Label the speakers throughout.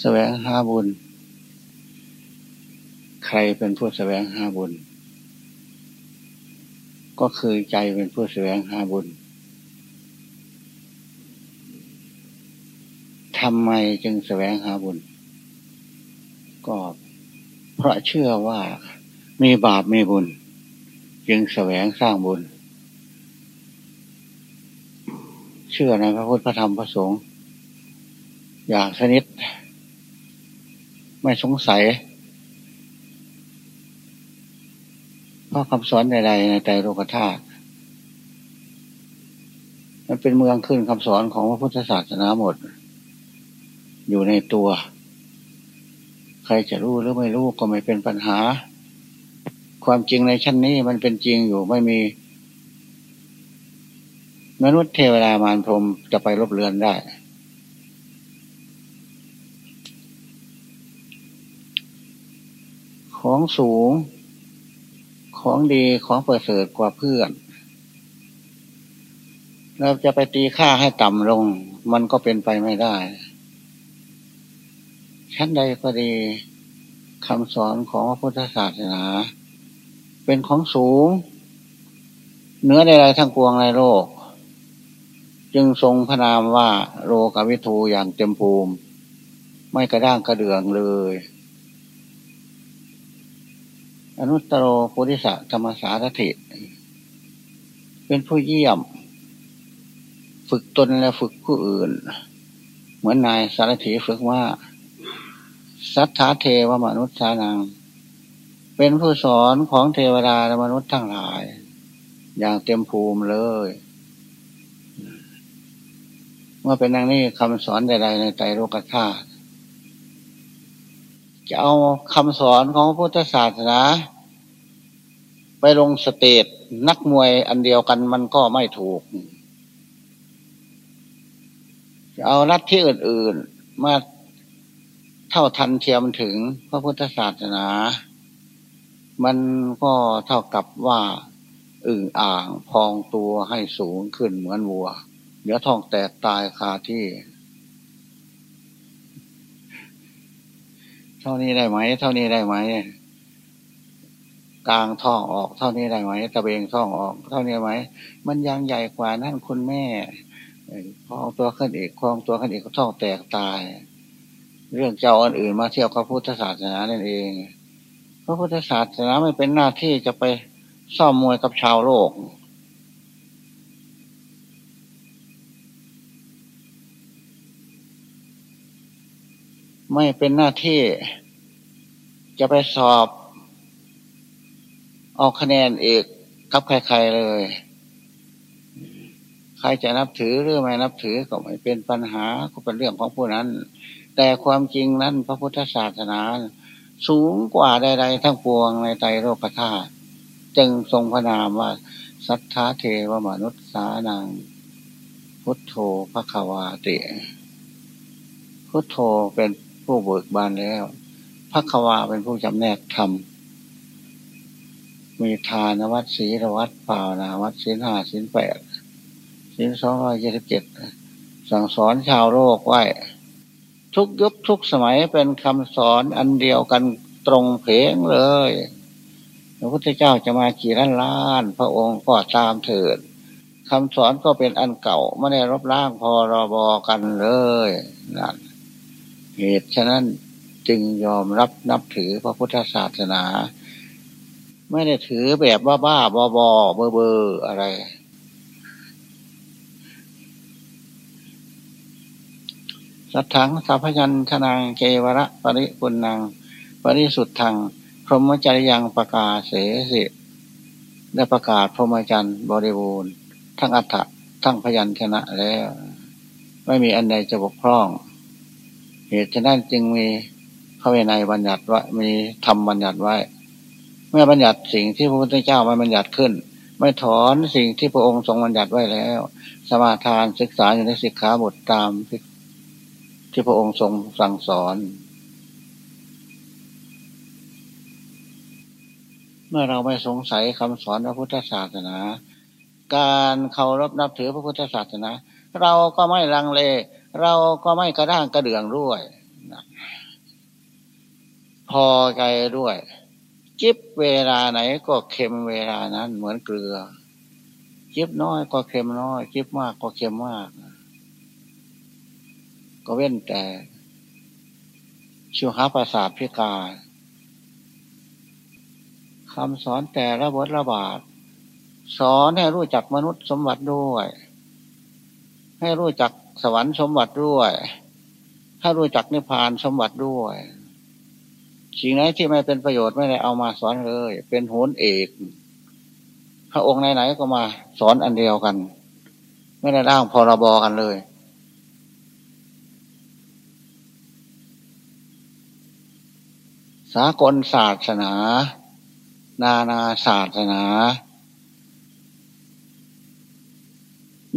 Speaker 1: แสวงหาบุญ ใครเป็นผู้แสวงหาบุญ ก็คือใจเป็นผู้แสวงหาบุญทำไมจึงแสวงหาบุญ ก็เพราะเชื่อว่ามีบาปมีบุญ จึงแสวงสร้างบุญ เชื่อในพระพุทธพระธรรมพระสงฆ์อย่างสนิท ไม่สงสัยเพราะคำสอนใดๆในใจโลกธาตุมันเป็นเมืองขึ้นคำสอนของพระพุทธศาสนาหมด อยู่ในตัว ใครจะรู้หรือไม่รู้ก็ไม่เป็นปัญหา ความจริงในชั้นนี้มันเป็นจริงอยู่ไม่มี มนุษย์เทวดามารพรมจะไปรบเรือนได้ ของสูง ของดีของประเสริฐกว่าเพื่อน เราจะไปตีค่าให้ต่ำลง มันก็เป็นไปไม่ได้ ชั้นใดก็ดีคำสอนของพระพุทธศาสนา เป็นของสูงเนื้อใดๆทั้งปวงในโลก จึงทรงพระนามว่าโลกวิทูอย่างเต็มภูมิ ไม่กระด้างกระเดืองเลย อนุตตรโพธิสัตธรรมสารถิเป็นผู้เยี่ยม ฝึกตนและฝึกผู้อื่น เหมือนนายสารถีฝึกว่า สัทธาเทวมนุษย์สานัง เป็นผู้สอนของเทวดาและมนุษย์ทั้งหลาย อย่างเต็มภูมิเลยเมื่อเป็นดังนี้คำสอนใดๆในใจโลกธาตุ จะเอาคำสอนของพุทธศาสนา ไปลงสเตจนักมวยอันเดียวกันมันก็ไม่ถูก จะเอารัฐที่อื่น ๆ มาเท่าทันเทียมถึงพระพุทธศาสนา มันก็เท่ากับว่าอึ่งอ่างพองตัวให้สูงขึ้นเหมือนวัว เดี๋ยวท้องแตกตายคาที่ ท่านี้ได้ไหม เท่านี้ได้ไหมกลางท้องออก เท่านี้ได้ไหมตะเบงท้องออก เท่านี้ไหม มันยังใหญ่กว่านั่นคุณแม่พองตัวขึ้นอีกคลองตัวขึ้นอีกก็ท้องแตกตาย เรื่องเจ้าอันอื่นมาเที่ยวกับพุทธศาสนานั่นเองพระพุทธศาสนาไม่เป็นหน้าที่จะไปซ่อมมวยกับชาวโลก ไม่เป็นหน้าที่จะไปสอบออกคะแนนเอกกับใครๆเลย ใครจะนับถือหรือไม่นับถือก็ไม่เป็นปัญหาก็เป็นเรื่องของผู้นั้น แต่ความจริงนั้น พระพุทธศาสนา สูงกว่าใดๆทั้งปวงในใจโลกธาตุจึงทรงพระนามว่า สัทธาเทวมนุษย์สานัง พุทโธพระควาติ พุทโธเป็น ผู้เบิกบานแล้วพระควาเป็นผู้จำแนกธรรมมีทานวัดศีลวัดเปล่านาวัดศีลห้าศีลแปดศีลสองร้อยยี่สิบเจ็ดสั่งสอนชาวโลกไว้ ทุกยุคทุกสมัยเป็นคำสอนอันเดียวกันตรงเพงเลยพระพุทธเจ้าจะมากี่ล้านล้าน พระองค์ก็ตามเถิดคำสอนก็เป็นอันเก่า ไม่ได้รบล้างพอรบอกันเลยนั่น เหตุฉะนั้นจึงยอมรับนับถือพระพุทธศาสนา ไม่ได้ถือแบบบ้าบ้าบอบอเบอร์เบอร์อะไร สัทธังสัพยัญชนางเกวระ ปริปุณัง ปริสุทธัง พรหมจริยังประกาศเสสิได้ประกาศพรหมจรรย์บริบูรณ์ ทั้งอัฏฐะทั้งพยัญชนะแล้ว ไม่มีอันใดจะบกพร่อง เหตุฉะนั้นจึงมีพระเวไนบัญญัติว่ามีธรรมบัญญัติไว้ เมื่อบัญญัติสิ่งที่พระพุทธเจ้ามาบัญญัติขึ้น ไม่ถอนสิ่งที่พระองค์ทรงบัญญัติไว้แล้ว สมาทานศึกษาอยู่ในสิกขาบทตามที่พระองค์ทรงสั่งสอน เมื่อเราไม่สงสัยคำสอนพระพุทธศาสนา การเคารพนับถือพระพุทธศาสนา เราก็ไม่ลังเล เราก็ไม่กระด้างกระเดืองด้วยพอใจด้วย จิบเวลาไหนก็เค็มเวลานั้น เหมือนเกลือ จิบน้อยก็เค็มน้อย จิบมากก็เค็มมาก ก็เว้นแต่ชิวหาประสาทพิการคำสอนแต่ละบทละบาทสอนให้รู้จักมนุษย์สมบัติด้วย ให้รู้จัก สวรรค์สมบัติด้วยให้รู้จักนิพพานสมบัติด้วยสิ่งไหนที่ไม่เป็นประโยชน์ไม่ได้เอามาสอนเลย เป็นโหนเอกพระองค์ไหนๆก็มาสอนอันเดียวกัน ไม่ได้ร่างพรบกันเลย สากลศาสนา นานาศาสนา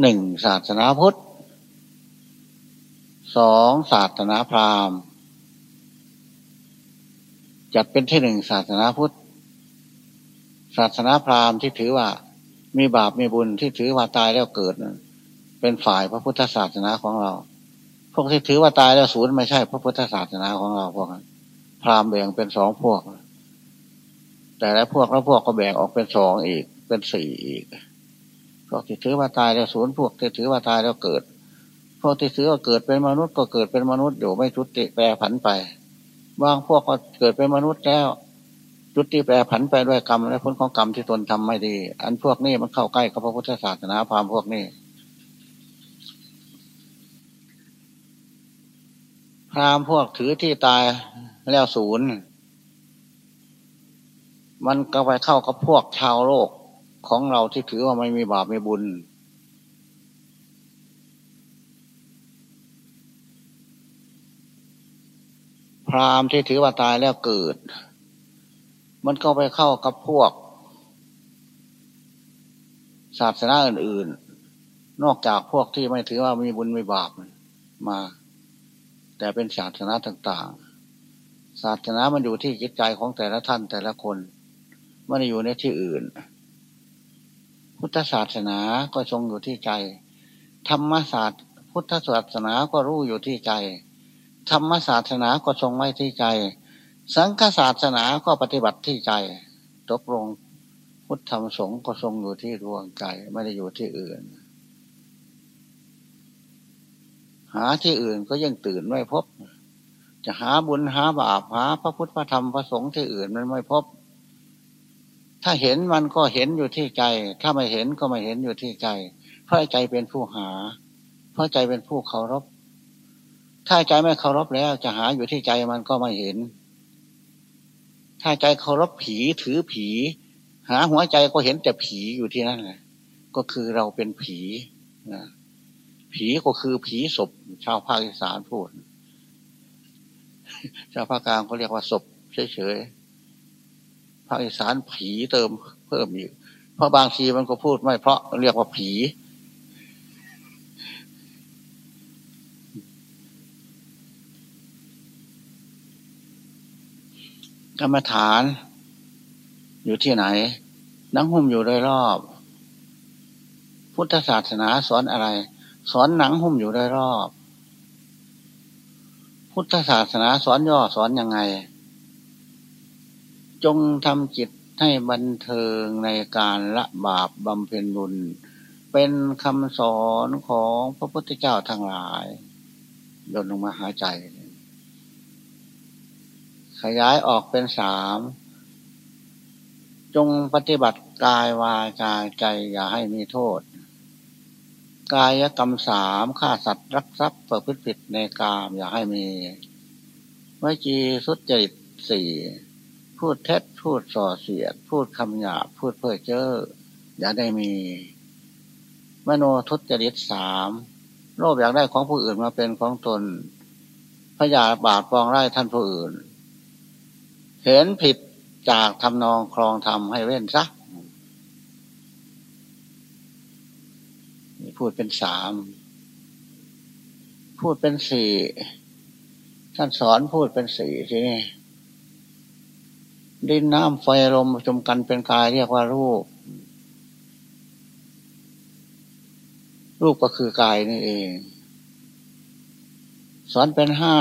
Speaker 1: หนึ่งศาสนาพุทธ สองศาสนาพราหมณ์ จัดเป็นที่หนึ่งศาสนาพุทธ ศาสนาพราหมณ์ที่ถือว่า มีบาปมีบุญที่ถือว่าตายแล้วเกิดเป็นฝ่ายพระพุทธศาสนาของเรา พวกที่ถือว่าตายแล้วสูญไม่ใช่พระพุทธศาสนาของเราพวกนั้นพราหมณ์แบ่งเป็นสองพวก แต่ละพวกแล้วพวกก็แบ่งออกเป็นสองอีก เป็นสี่อีกพวกที่ถือว่าตายแล้วสูญพวกที่ถือว่าตายแล้วเกิด พวกที่ถือว่าเกิดเป็นมนุษย์ก็เกิดเป็นมนุษย์อยู่ไม่ทุติแปรผันไป บางพวกก็เกิดเป็นมนุษย์แล้วจุดที่แปรผันไปด้วยกรรมและผลของกรรมที่ตนทำไม่ดี อันพวกนี้มันเข้าใกล้กับพระพุทธศาสนาพราหมพวกนี้ พราหมพวกถือที่ตายแล้วศูนย์ มันก็ไปเข้ากับพวกชาวโลกของเราที่ถือว่าไม่มีบาปไม่บุญ พราหมณ์ที่ถือว่าตายแล้วเกิด มันก็ไปเข้ากับพวก ศาสนาอื่น ๆ นอกจากพวกที่ไม่ถือว่ามีบุญมีบาปมา แต่เป็นศาสนาต่าง ๆ ศาสนามันอยู่ที่จิตใจของแต่ละท่านแต่ละคนไม่ได้อยู่ในที่อื่น พุทธศาสนาก็ทรงอยู่ที่ใจ ธรรมศาสตร์ พุทธศาสนาก็รู้อยู่ที่ใจ ธรรมศาสนาก็ทรงไว้ที่ใจ สังฆศาสนาก็ปฏิบัติที่ใจตกลงพุทธธรรมสงฆ์ก็ทรงอยู่ที่ดวงใจไม่ได้อยู่ที่อื่น หาที่อื่นก็ยังตื่นไม่พบ จะหาบุญหาบาปหา พระพุทธพระธรรมพระสงฆ์ที่อื่นมันไม่พบ ถ้าเห็นมันก็เห็นอยู่ที่ใจ ถ้าไม่เห็นก็ไม่เห็นอยู่ที่ใจ เพราะใจเป็นผู้หา เพราะใจเป็นผู้เคารพ ถ้าใจไม่เคารพแล้ว จะหาอยู่ที่ใจมันก็ไม่เห็น ถ้าใจเคารพผีถือผี หาหัวใจก็เห็นแต่ผีอยู่ที่นั่นแหละก็คือเราเป็นผีนะผีก็คือผีศพ ชาวภาคอีสานพูด ชาวภาคกลางเขาเรียกว่าศพเฉยๆภาคอีสานผีเติมเพิ่มอีกเพราะบางทีมันก็พูดไม่เพราะเรียกว่าผี กรรมฐาน อยู่ที่ไหน นังหุ้มอยู่โดยรอบ พุทธศาสนาสอนอะไร สอนหนังหุ้มอยู่โดยรอบ พุทธศาสนาสอนย่อสอนยังไง จงทำจิตให้บันเทิงในการละบาปบำเพ็ญบุญ เป็นคำสอนของพระพุทธเจ้าทั้งหลายโดนลงมาหาใจ ขยายออกเป็นสาม จงปฏิบัติกายวาจาใจอย่าให้มีโทษ กายกรรมสามฆ่าสัตว์รักทรัพย์ประพฤติผิดในกามอย่าให้มีวิจีสุจริตสี่พูดเท็จพูดส่อเสียด พูดคำหยาบพูดเพ้อเจ้ออย่าได้มี มโนทุจริตสามโลภอยากได้ของผู้อื่นมาเป็นของตนพยาบาทปองไร้ท่านผู้อื่น เห็นผิดจากทำนองครองทำให้เว้นซะพูดเป็นสาม พูดเป็นสี่ ท่านสอนพูดเป็นสี่ทีนี้ดินน้ำไฟลมจมกันเป็นกายเรียกว่ารูป รูปก็คือกายนี่เอง สอนเป็นห้า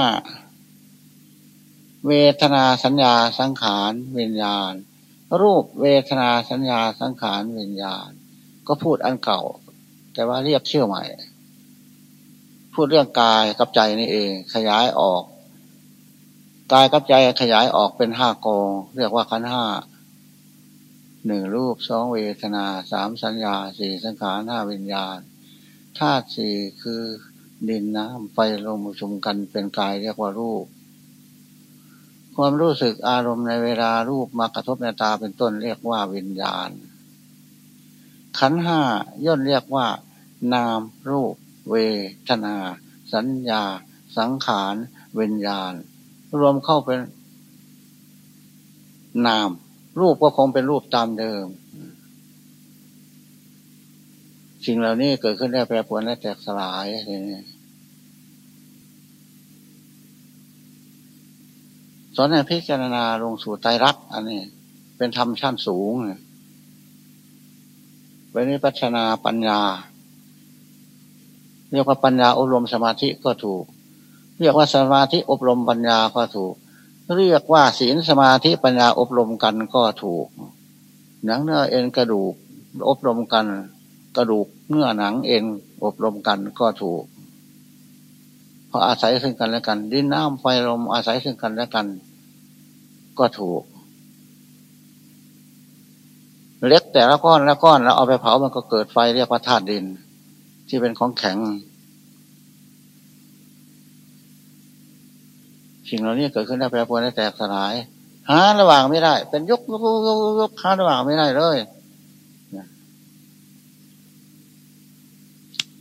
Speaker 1: เวทนาสัญญาสังขารวิญญาณ รูปเวทนาสัญญาสังขารวิญญาณ ก็พูดอันเก่า แต่ว่าเรียกชื่อใหม่ พูดเรื่องกายกับใจนี่เอง ขยายออกกายกับใจขยายออกเป็นห้ากอง เรียกว่าขันห้าหนึ่งรูปสองเวทนาสามสัญญาสี่สังขารห้าวิญญาณธาตุสี่คือดินน้ำไฟลมประชุมกันเป็นกายเรียกว่ารูป ความรู้สึกอารมณ์ในเวลารูปมากระทบในตาเป็นต้นเรียกว่าวิญญาณ ขันห้าย่นเรียกว่า นาม รูป เวทนา สัญญา สังขารวิญญาณ รวมเข้าเป็น นาม รูปก็คงเป็นรูปตามเดิม สิ่งเหล่านี้เกิดขึ้นได้แปรปรวนและแตกสลายนี่ส อนให้พิจารณาลงสู่ไตรักอันนี้ เป็นธรรมชั้นสูงเป็นนิพัฒนาปัญญา เรียกว่าปัญญาอบรมสมาธิก็ถูก เรียกว่าสมาธิอบรมปัญญาก็ถูก เรียกว่าศีลสมาธิปัญญาอบรมกันก็ถูก หนังเนื้อเอ็นกระดูก อบรมกัน กระดูกเนื้อหนังเอ็นอบรมกันก็ถูกเพราะอาศัยซึ่งกันและกัน ดินน้ำไฟลมอาศัยซึ่งกันและกัน ก็ถูก เล็กแต่ละก้อนละก้อนแล้วเอาไปเผามันก็เกิดไฟเรียกว่าธาตุดิน ที่เป็นของแข็งสิ่งเหล่านี้เกิดขึ้นได้แปรปรวนได้แตกสลาย หาระหว่างไม่ได้ เป็นยุกยุกยุกยกหาระหว่างไม่ได้เลย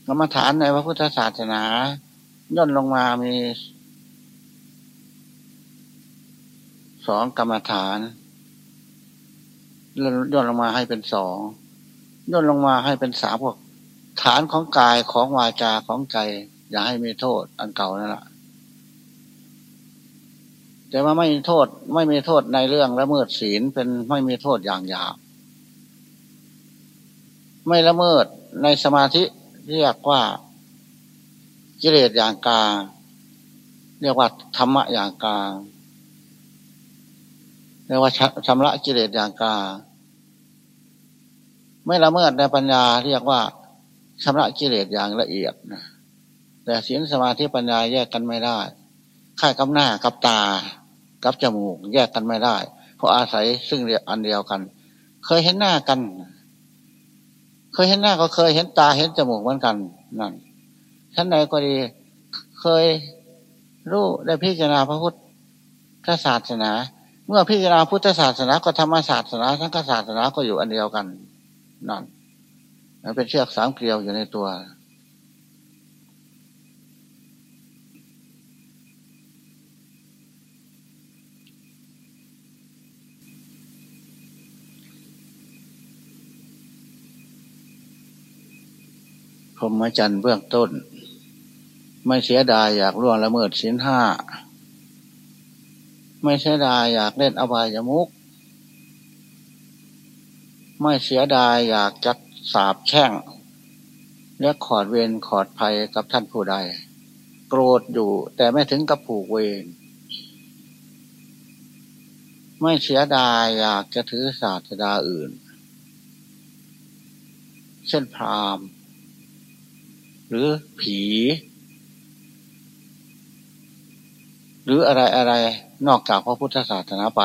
Speaker 1: กรรมฐานในพระพุทธศาสนา ย่นลงมามี สองกรรมฐานย่นลงมาให้เป็นสองย่นลงมาให้เป็นสามพวก ฐานของกายของวาจาของใจ อย่าให้มีโทษ อันเก่านั่นแหละแต่ว่าไม่มีโทษ ไม่มีโทษในเรื่องละเมิดศีลเป็นไม่มีโทษอย่างหยาบไม่ละเมิดในสมาธิเรียกว่ากิเลสอย่างกลางเรียกว่าธรรมะอย่างกลาง เรียกว่าชำระกิเลสอย่างกลางไม่ละเมิดในปัญญาเรียกว่าชำระกิเลสอย่างละเอียดนะแต่ศีลสมาธิปัญญาแยกกันไม่ได้ค่ายกับหน้ากับตา กับจมูก แยกกันไม่ได้ เพราะอาศัยซึ่งอันเดียวกัน เคยเห็นหน้ากัน เคยเห็นหน้าก็เคยเห็นตาเห็นจมูกเหมือนกันนั่นท่านใดก็ดี เคยรู้ได้พิจารณาพระพุทธศาสนา เมื่อพิจารณาพุทธศาสนาก็ธรรมศาสนาทั้งศาสนาก็อยู่อันเดียวกันนั่นมันเป็นเชือกสามเกลียวอยู่ในตัว พรหมจรรย์เบื้องต้น ไม่เสียดายอยากล่วงละเมิดสินห้า ไม่เสียดายอยากเล่นอบายมุก ไม่เสียดายอยากจัดสาบแช่ง และขอดเวรขอดภัยกับท่านผู้ใด โกรธอยู่แต่ไม่ถึงกับผูกเวรไม่เสียดายอยากจะถือศาสดาอื่น เช่นพราหมณ์ หรือผี หรืออะไรอะไรนอกจากพระพุทธศาสนาไป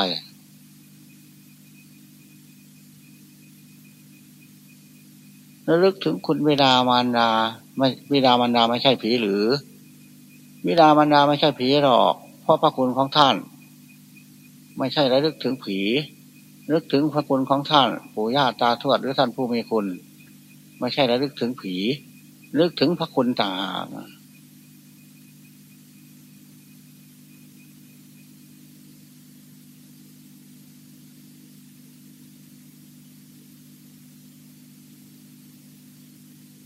Speaker 1: ระลึกถึงคุณวิดามารดาไม่วิดามารดาไม่ใช่ผีหรือ วิดามารดาไม่ใช่ผีหรอก เพราะพระคุณของท่าน ไม่ใช่ระลึกถึงผีนึกถึงพระคุณของท่านปู่ย่าตาทวดหรือท่านผู้มีคุณ ไม่ใช่ระลึกถึงผี นึกถึงพระคุณต่าง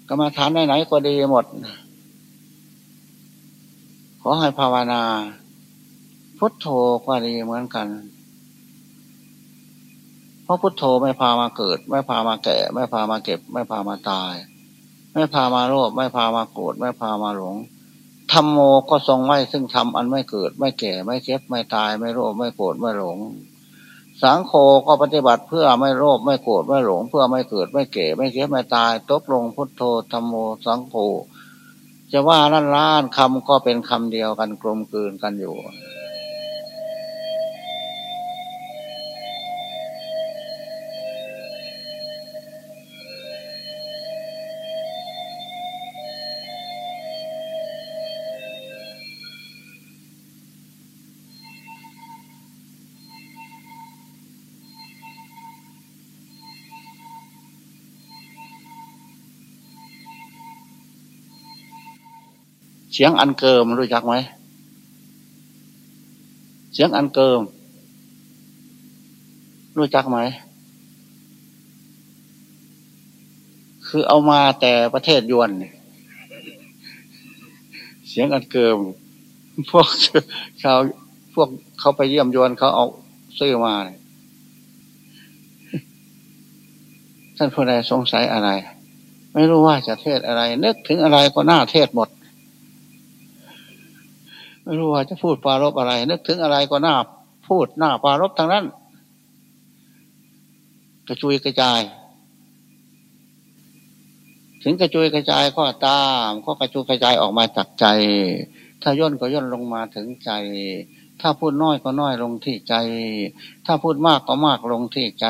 Speaker 1: กรรมฐานไหนๆก็ดีหมด ขอให้ภาวนา พุทโธก็ดีเหมือนกัน เพราะพุทโธไม่พามาเกิด ไม่พามาแก่ ไม่พามาเก็บ ไม่พามาตาย ไม่พามาโลภไม่พามาโกรธไม่พามาหลงธรรมโมก็ทรงไว้ซึ่งทำอันไม่เกิด ไม่แก่ ไม่เก็บ ไม่ตาย ไม่โรคไม่โกรธไม่หลง สังโฆก็ปฏิบัติเพื่อไม่โรคไม่โกรธไม่หลง เพื่อไม่เกิดไม่เก่ไม่เก็บไม่ตายตกลงพุทโธธรรมโมสังโฆจะว่าล้านล้านคำก็เป็นคำเดียวกันกลมกลืนกันอยู่ สียงอันเกิมรู้จักไหม เสียงอันเกิม รู้จักไหม คือเอามาแต่ประเทศยวน เสียงอันเกิม พวกชาวพวกเขาไปเยี่ยมยวนเขาเอาซื้อมา ท่านผู้ใดสงสัยอะไร ไม่รู้ว่าจะเทศอะไร นึกถึงอะไรก็น่าเทศหมด ไม่รู้ว่าจะพูดปารบอะไร นึกถึงอะไรก็หน่าพูดหน้าปารบทางนั้น กระจุยกระจาย ถึงกระจุยกระจายก็ตาม ก็กระจุยกระจายออกมาจากใจ ถ้าย่นก็ย่นลงมาถึงใจ ถ้าพูดน้อยก็น้อยลงที่ใจ ถ้าพูดมากก็มากลงที่ใจ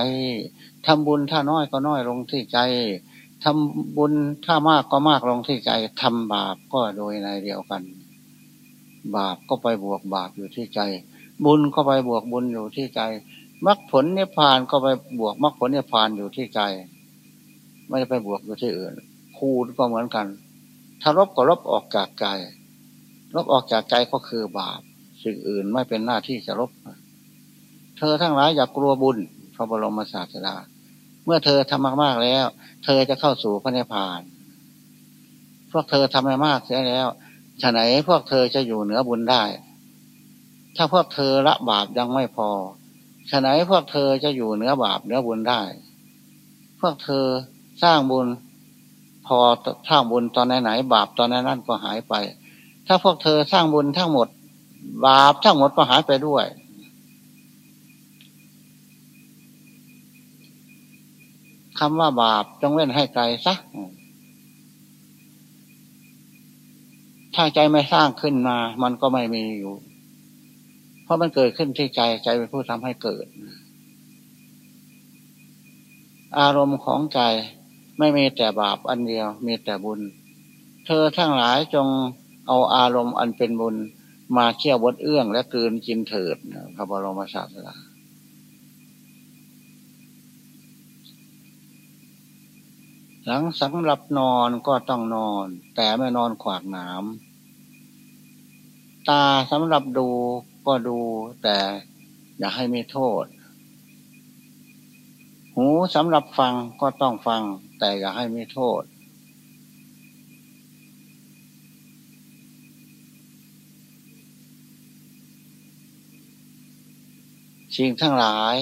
Speaker 1: ทำบุญถ้าน้อยก็น้อยลงที่ใจทำบุญถ้ามากก็มากลงที่ใจทำบาปก็โดยในเดียวกัน บาปก็ไปบวกบาปอยู่ที่ใจ บุญก็ไปบวกบุญอยู่ที่ใจมรรคผลนิพพานก็ไปบวกมรรคผลนิพพานอยู่ที่ใจ ไม่ได้ไปบวกอยู่ที่อื่นคูณก็เหมือนกัน ถ้าลบก็ลบออกจากใจลบออกจากใจก็คือบาป สิ่งอื่นไม่เป็นหน้าที่จะลบ เธอทั้งหลายอย่ากกลัวบุญพระบรมศาสดา เมื่อเธอทำมากๆแล้ว เธอจะเข้าสู่พระนิพพานพวกเธอทำมากเสียแล้ว ฉะไหนพวกเธอจะอยู่เหนือบุญได้ ถ้าพวกเธอละบาปยังไม่พอฉะไหนพวกเธอจะอยู่เหนือบาปเหนือบุญได้ พวกเธอสร้างบุญ พอสร้างบุญตอนไหนๆบาปตอนนั้นก็หายไป ถ้าพวกเธอสร้างบุญทั้งหมด บาปทั้งหมดก็หายไปด้วย คำว่าบาปจงเว้นให้ไกลซะ ถ้าใจไม่สร้างขึ้นมา มันก็ไม่มีอยู่ เพราะมันเกิดขึ้นที่ใจใจเป็นผู้ทำให้เกิด อารมณ์ของใจไม่มีแต่บาปอันเดียว มีแต่บุญ เธอทั้งหลายจงเอาอารมณ์อันเป็นบุญ มาเชี่ยวบดเอื้องและกืนกินเถิดพระบรมศาสดา หลังสำหรับนอนก็ต้องนอน แต่ไม่นอนขวากหนามตาสำหรับดูก็ดูแต่อย่าให้มีโทษ หูสำหรับฟังก็ต้องฟัง แต่อย่าให้มีโทษ สิ่งทั้งหลาย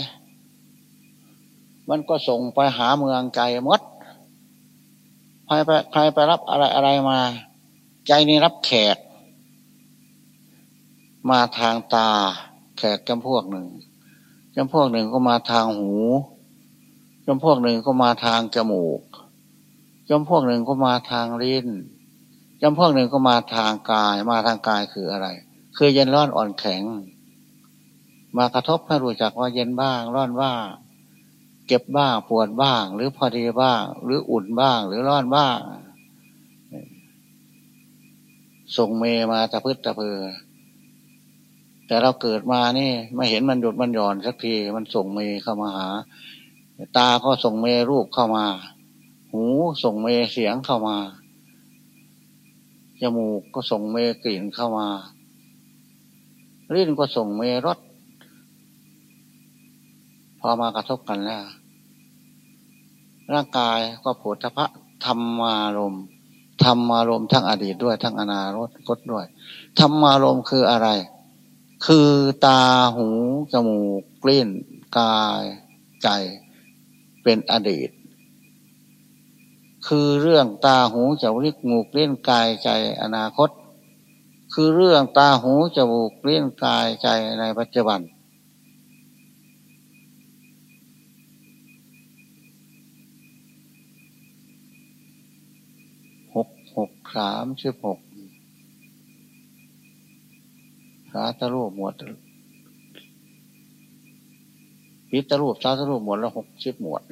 Speaker 1: มันก็ส่งไปหาเมืองไกลมด ใครไปใครไปรับอะไรอะไรมา ใจนี้รับแขก มาทางตา แขกจำพวกหนึ่งจำพวกหนึ่งก็มาทางหูจำพวกหนึ่งก็มาทางจมูกจำพวกหนึ่งก็มาทางลิ้นจำพวกหนึ่งก็มาทางกาย มาทางกายคืออะไร คือเย็นร้อนอ่อนแข็ง มากระทบให้รู้จักว่าเย็นบ้าง ร้อนบ้าง เจ็บบ้างปวดบ้าง หรือพอดีบ้าง หรืออุ่นบ้าง หรือร้อนบ้างส่งเมมาตะพืชตะเพอแต่เราเกิดมานี่ไม่เห็นมันหยุดมันหย่อนสักทีมันส่งเมเข้ามาหา ตาก็ส่งเมรูปเข้ามา หูส่งเมเสียงเข้ามาจมูกก็ส่งเมกลิ่นเข้ามาลิ้นก็ส่งเมรส อมากระทบกันแล้ว ร่างกายก็โผฏฐะธรรมารมธรรมารมทั้งอดีตด้วยทั้งอนาคตด้วยธรรมารมคืออะไร คือตาหูจมูกกลิ้นกายใจเป็นอดีต คือเรื่องตาหูจมูกลิ้นกายใจอนาคต คือเรื่องตาหูจมูกเลี้ยงกายใจในปัจจุบันหกหก สามสิบหกสาตรูปหมวดพิตรูปสาตรูปหมวดละหกสิบหมวด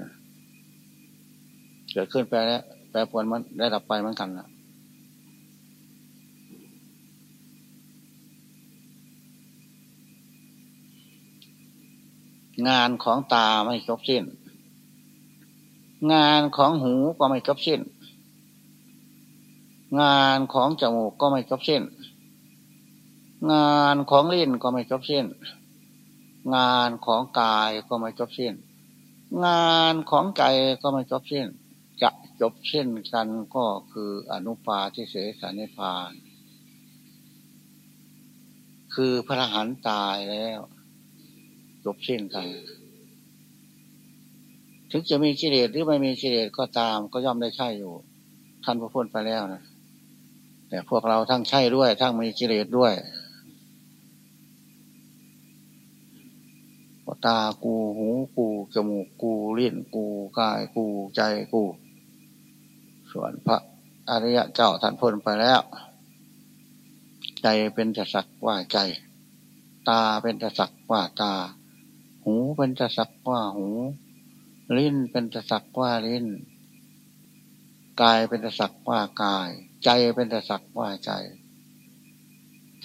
Speaker 1: เกิดขึ้นไปแล้วแปรปวนมันได้ดับไปเหมือนกันนะงานของตาไม่จบสิ้น งานของหูก็ไม่จบสิ้น งานของจมูกก็ไม่จบสิ้น งานของลิ้นก็ไม่จบสิ้น งานของกายก็ไม่จบสิ้น งานของใจก็ไม่จบสิ้น จะจบสิ้นกันก็คืออนุปาทิเสสนิพาน คือพระหันตายแล้ว จบสิ้นกัน ถึงจะมีกิเลสหรือไม่มีกิเลสก็ตามก็ย่อมได้ใช่อยู่ท่านพระพุทธไปแล้วนะ แต่พวกเราทั้งใช่ด้วย ทั้งมีกิเลสด้วยตากูหูกูจมูกกูลิ้นกูกายกูใจกู ส่วนพระอริยะเจ้าท่านพ้นไปแล้ว ใจเป็นจะสักว่าใจ ตาเป็นจะสักว่าตา หูเป็นตะสักว่าหู ลิ้นเป็นตะสักว่าลิ้น กายเป็นตะสักว่ากาย ใจเป็นแตะสักว่าใจ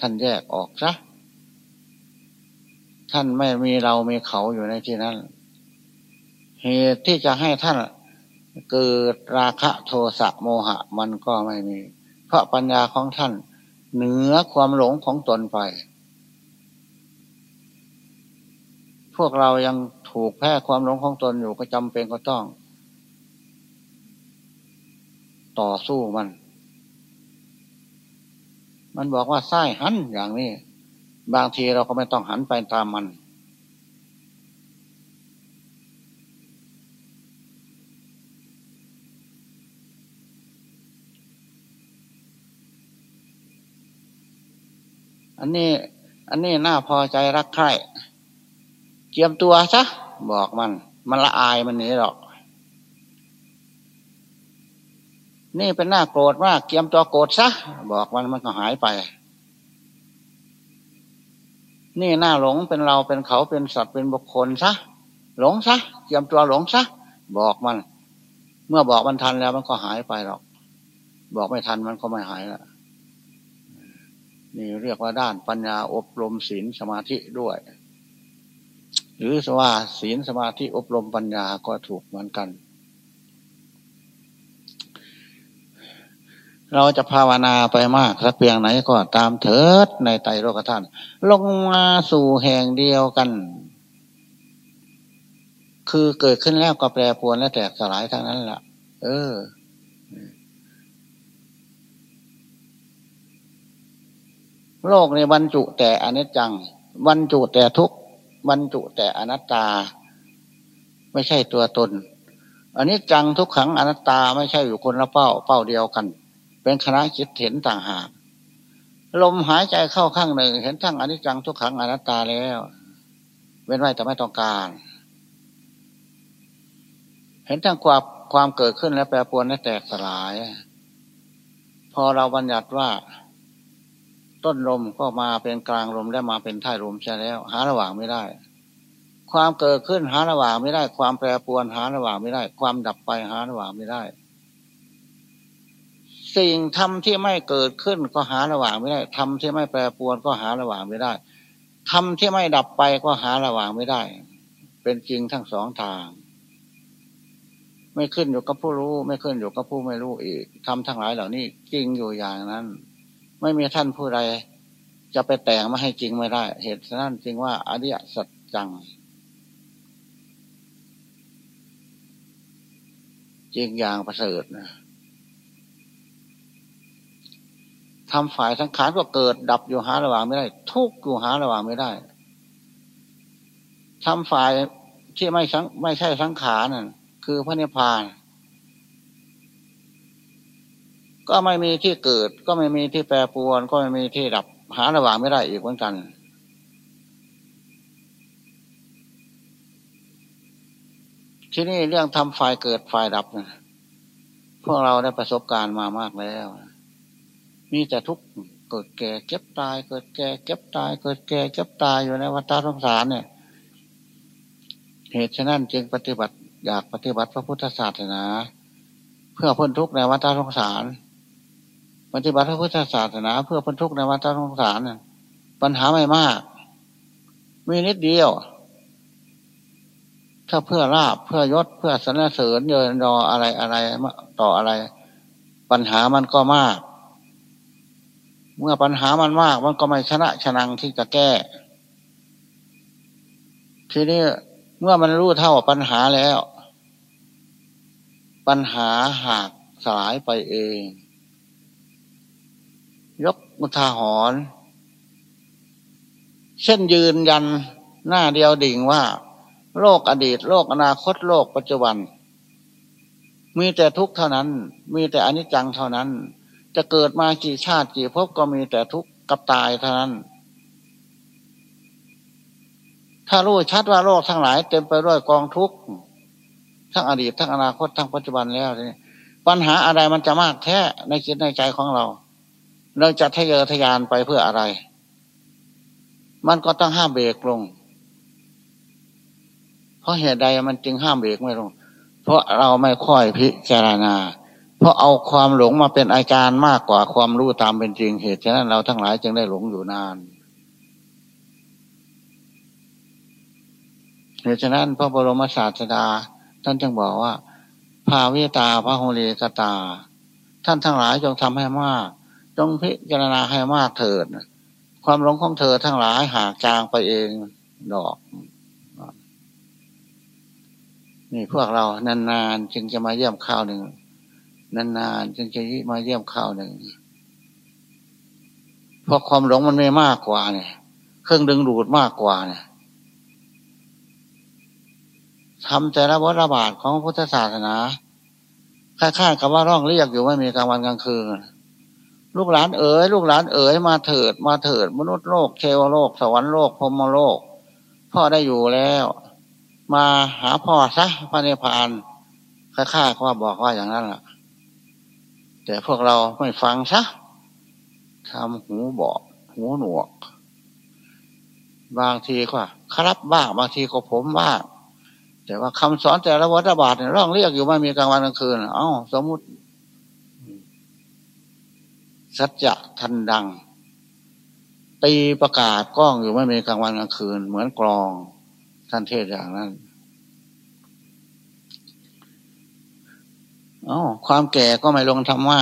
Speaker 1: ท่านแยกออกซะท่านไม่มีเรามีเขาอยู่ในที่นั้น เหตุที่จะให้ท่านเกิดราคะโทสะโมหะ มันก็ไม่มี เพราะปัญญาของท่าน เหนือความหลงของตนไป พวกเรายังถูกแพ้ความหลงของตนอยู่ก็จำเป็นก็ต้อง ต่อสู้มัน มันบอกว่าไส้หันอย่างนี้ บางทีเราก็ไม่ต้องหันไปตามมัน อันนี้ อันนี้น่าพอใจรักใคร่เจียมตัวซะบอกมัน มันละอายมันนี้หรอก นี่เป็นหน้าโกรธมากเกียมตัวโกรธซะบอกมันมันก็หายไป นี่หน้าหลงเป็นเราเป็นเขาเป็นสัตว์เป็นบุคคลซะหลงซะเกียมตัวหลงซะบอกมัน เมื่อบอกมันทันแล้วมันก็หายไปหรอก บอกไม่ทันมันก็ไม่หายละนี่เรียกว่าด้านปัญญาอบรมศีลสมาธิด้วย หรือว่าศีลสมาธิอบรมปัญญาก็ถูกเหมือนกัน เราจะภาวนาไปมากสักเพียงไหนก็ตามเถิดในไตรโลกธาตุลงมาสู่แห่งเดียวกัน คือเกิดขึ้นแล้วก็แปรปรวนและแตกสลายทั้งนั้นแหละเออ โลกในบรรจุแต่อนิจจังบรรจุแต่ทุกบรรจุแต่อนัตตา ไม่ใช่ตัวตนอันนี้จังทุกขังอนัตตาไม่ใช่อยู่คนละเป้าเป้าเดียวกัน เป็นคณะคิดเห็นต่างหากลมหายใจเข้าข้างหนึ่ง เห็นทั้งอนิจจังทุกขังอนัตตาแล้ว เว้นไว้แต่ไม่ต้องการ เห็นทั้งความความเกิดขึ้นและแปรปรวนและแตกสลาย พอเราบัญญัติว่า ต้นลมก็มาเป็นกลางลมและมาเป็นท้ายลมใช่แล้ว หาระหว่างไม่ได้ ความเกิดขึ้นหาระหว่างไม่ได้ ความแปรปรวนหาระหว่างไม่ได้ ความดับไปหาระหว่างไม่ได้ สิ่งทำที่ไม่เกิดขึ้นก็หาระหว่างไม่ได้ทำที่ไม่แปรปรวนก็หาระหว่างไม่ได้ทำที่ไม่ดับไปก็หาระหว่างไม่ได้ เป็นจริงทั้งสองทาง ไม่ขึ้นอยู่กับผู้รู้ ไม่ขึ้นอยู่กับผู้ไม่รู้อีกทำทั้งหลายเหล่านี้จริงอยู่อย่างนั้น ไม่มีท่านผู้ใดจะไปแต่งมาให้จริงไม่ได้ เหตุฉะนั้นจึงว่าอริยสัจจัง จริงอย่างประเสริฐนะ ทำฝ่ายสังขารก็เกิดดับอยู่หาระหว่างไม่ได้ ทุกอยู่หาระหว่างไม่ได้ทำฝ่ายที่ไม่สังไม่ใช่สังขารนั่นคือพระนิพพาน ก็ไม่มีที่เกิด ก็ไม่มีที่แปรปรวน ก็ไม่มีที่ดับหาระหว่างไม่ได้อีกเหมือนกัน ที่นี่เรื่องทำไฟเกิดไฟดับนะพวกเราได้ประสบการณ์มามากแล้ว มีแต่ทุกเกิดแก่เก็บตาย เกิดแก่เก็บตาย เกิดแก่เก็บตายอยู่ในวัฏสงสารเนี่ย เหตุฉะนั้นจึงปฏิบัติอยากปฏิบัติพระพุทธศาสนา เพื่อพ้นทุกข์ในวัฏสงสาร ปฏิบัติพระพุทธศาสนา เพื่อพ้นทุกข์ในวัฏสงสารปัญหาไม่มาก มีนิดเดียว ถ้าเพื่อลาบเพื่อยศเพื่อสนเสริญเยินรออะไรอะไรต่ออะไร ปัญหามันก็มาก เมื่อปัญหามันมาก มันก็ไม่ชนะชนังที่จะแก้ ทีนี้เมื่อมันรู้เท่าปัญหาแล้ว ปัญหาหากสลายไปเอง ยกมุทาหอนเช่นยืนยันหน้าเดียวดิ่งว่า โลกอดีต โลกอนาคตโลกปัจจุบัน มีแต่ทุกข์เท่านั้น มีแต่อนิจจังเท่านั้น จะเกิดมากี่ชาติกี่ภพก็มีแต่ทุกข์กับตายเท่านั้น ถ้ารู้ชัดว่าโลกทั้งหลาย เต็มไปด้วยกองทุกข์ทั้งอดีตทั้งอนาคตทั้งปัจจุบันแล้วนี่ปัญหาอะไรมันจะมากแท้ในจิตในใจของเรา เราจะทะเยอทะยานไปเพื่ออะไร มันก็ต้องห้ามเบรกลง เพราะเหตุใดมันจึงห้ามเบรกไม่ลง เพราะเราไม่ค่อยพิจารณา เพราะเอาความหลงมาเป็นอาจารมากกว่าความรู้ตามเป็นจริงเหตุฉะนั้นเราทั้งหลายจึงได้หลงอยู่นานเหตุฉะนั้นพระบรมศาสดา ท่านจึงบอกว่า ภาวิตาพระโหรีกตา ท่านทั้งหลายจงทำให้มาก จงพิจารณาให้มากเถิดความหลงของเธอทั้งหลายหากจางไปเองดอก นี่พวกเรานานๆจึงจะมาเยี่ยมข้าวหนึ่ง นานๆจึงจะมาเยี่ยมข้าวหนึ่งเพราะความหลงมันไม่มากกว่าเนี่ย เครื่องดึงดูดมากกว่าเนี่ยทำแต่ละวัฏบาทของพุทธศาสนาค่าๆกับว่าร้องเรียกอยู่ไม่มีกลางวันกลางคืนลูกหลานเอ๋ยลูกหลานเอ๋ยมาเถิด มาเถิด มนุษย์โลกเทวโลก สวรรค์โลกพรมโลก พ่อได้อยู่แล้ว มาหาพ่อซะพระเนพานค่าๆก็บอกว่าอย่างนั้นแหละ แต่พวกเราไม่ฟังซะทำหูบอกหูหนวก บางทีก็ครับบ้างบางทีก็ผมบ้างแต่ว่าคำสอนแต่ละวัฏบาทเนี่ยร้องเรียกอยู่ไม่มีกลางวันกลางคืน เอ้า สมมุติสัจจะทันดัง ตีประกาศกล้องอยู่ไม่มีกลางวันกลางคืน เหมือนกลองท่านเทศอย่างนั้น อ๋อความแก่ก็ไม่ลงธรรมะ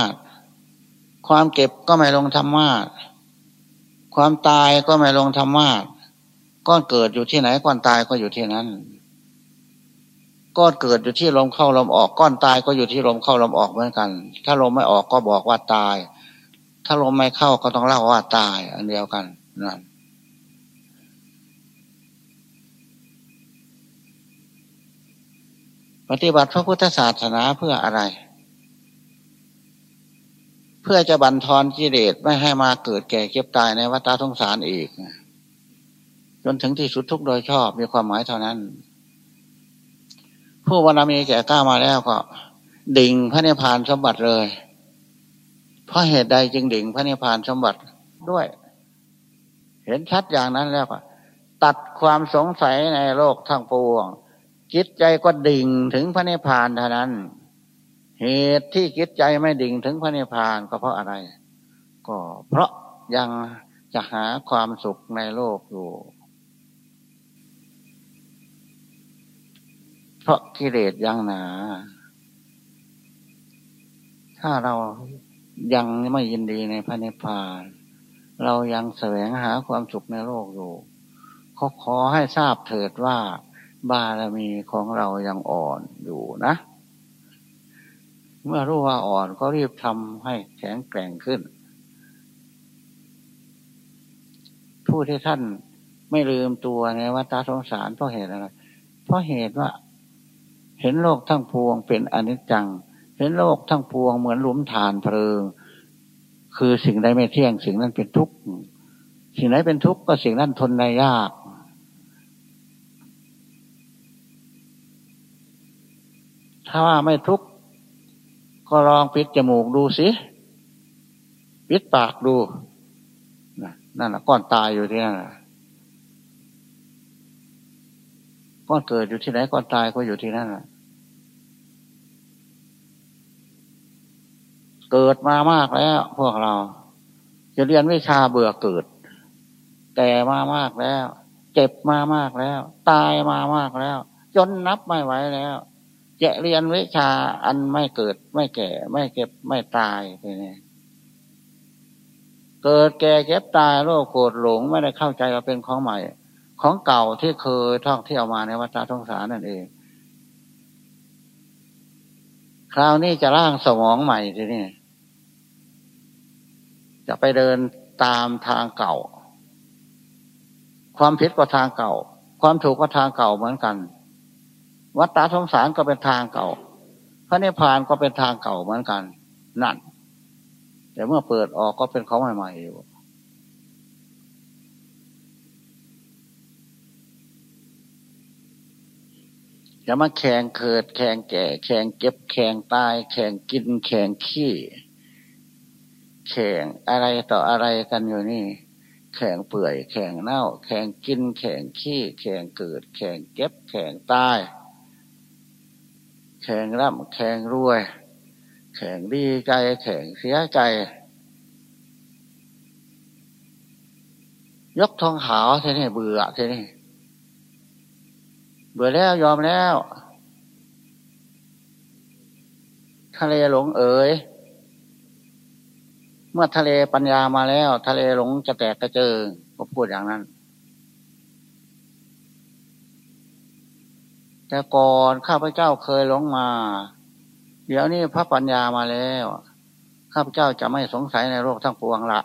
Speaker 1: ความเก็บก็ไม่ลงธรรมะความตายก็ไม่ลงธรรมะก้อนเกิดอยู่ที่ไหนก้อนตายก็อยู่ที่นั้นก้อนเกิดอยู่ที่ลมเข้าลมออกก้อนตายก็อยู่ที่ลมเข้าลมออกเหมือนกัน ถ้าลมไม่ออกก็บอกว่าตาย ถ้าลมไม่เข้าก็ต้องเล่าว่าตาย อันเดียวกันนั่น ปฏิบัติพระพุทธศาสนาเพื่ออะไร เพื่อจะบันทอนกิเลสไม่ให้มาเกิดแก่เก็บตายในวัฏสงสารอีก จนถึงที่สุดทุกโดยชอบมีความหมายเท่านั้น ผู้วรรณมีแก่กล้ามาแล้วก็ ดิ่งพระนิพพานสมบัติเลย เพราะเหตุใดจึงดิ่งพระนิพพานสมบัติด้วย เห็นชัดอย่างนั้นแล้วก็ตัดความสงสัยในโลกทั้งปวง จิตใจก็ดิ่งถึงพระนิพพานเท่านั้น เหตุที่จิตใจไม่ดิ่งถึงพระนิพพานก็เพราะอะไร ก็เพราะยังจะหาความสุขในโลกอยู่ เพราะกิเลสยังหนา ถ้าเรายังไม่ยินดีในพระนิพพาน เรายังแสวงหาความสุขในโลกอยู่เขาขอให้ทราบเถิดว่า บารมีของเรายังอ่อนอยู่นะ เมื่อรู้ว่าอ่อนก็รีบทำให้แข็งแกร่งขึ้น ผู้ที่ท่านไม่ลืมตัวในวัฏสงสารเพราะเหตุอะไร เพราะเหตุว่า เห็นโลกทั้งพวงเป็นอนิจจัง เห็นโลกทั้งพวงเหมือนหลุมฐานเพลิง คือสิ่งใดไม่เที่ยงสิ่งนั้นเป็นทุกข์ สิ่งไหนเป็นทุกข์ก็สิ่งนั้นทนได้ยาก ถ้าว่าไม่ทุกข์ก็ลองปิดจมูกดูสิ ปิดปากดู นั่นแหละก้อนตายอยู่ที่นั่นก้อนเกิดอยู่ที่ไหนก้อนตายก็อยู่ที่นั่นเกิดมามากแล้ว พวกเรา จะเรียนวิชาเบื่อเกิด แต่มามากแล้ว เจ็บมามากแล้ว ตายมามากแล้ว จนนับไม่ไหวแล้ว จะเรียนวิชาอันไม่เกิดไม่แก่ ไม่เก็บไม่ตายทีนี้เกิดแก่เก็บตายโรคโกรธหลงไม่ได้เข้าใจว่าเป็นของใหม่ ของเก่าที่เคยท่องเที่ยวมาในวัฏสงสารนั่นเอง คราวนี้จะร่างสมองใหม่ทีนี้จะไปเดินตามทางเก่า ความผิดก็ทางเก่า ความถูกก็ทางเก่าเหมือนกัน วัฏฏะสงสารก็เป็นทางเก่า พระนิพพานก็เป็นทางเก่าเหมือนกัน นั่น แต่เมื่อเปิดออกก็เป็นของใหม่ๆอยู่จะมาแข่งเกิด แข่งแก่ แข่งเก็บ แข่งตาย แข่งกิน แข่งขี้ แข่งอะไรต่ออะไรกันอยู่นี่แข่งเปื่อย แข่งเน่า แข่งกิน แข่งขี้ แข่งเกิด แข่งเก็บ แข่งตาย ข่งร่ำแข่งรวย แข่งดีใจ แข่งเสียใจ ยกทองขาวเท่นี่เบื่อเท่นี่เบื่อแล้วยอมแล้ว ทะเลหลงเอ๋ยเมื่อทะเลปัญญามาแล้ว ทะเลหลงจะแตกกระเจิงก็พูดอย่างนั้น แต่ก่อนข้าพเจ้าเคยหลงมา เดี๋ยวนี้พระปัญญามาแล้ว ข้าพเจ้าจะไม่สงสัยในโลกทั้งปวงละ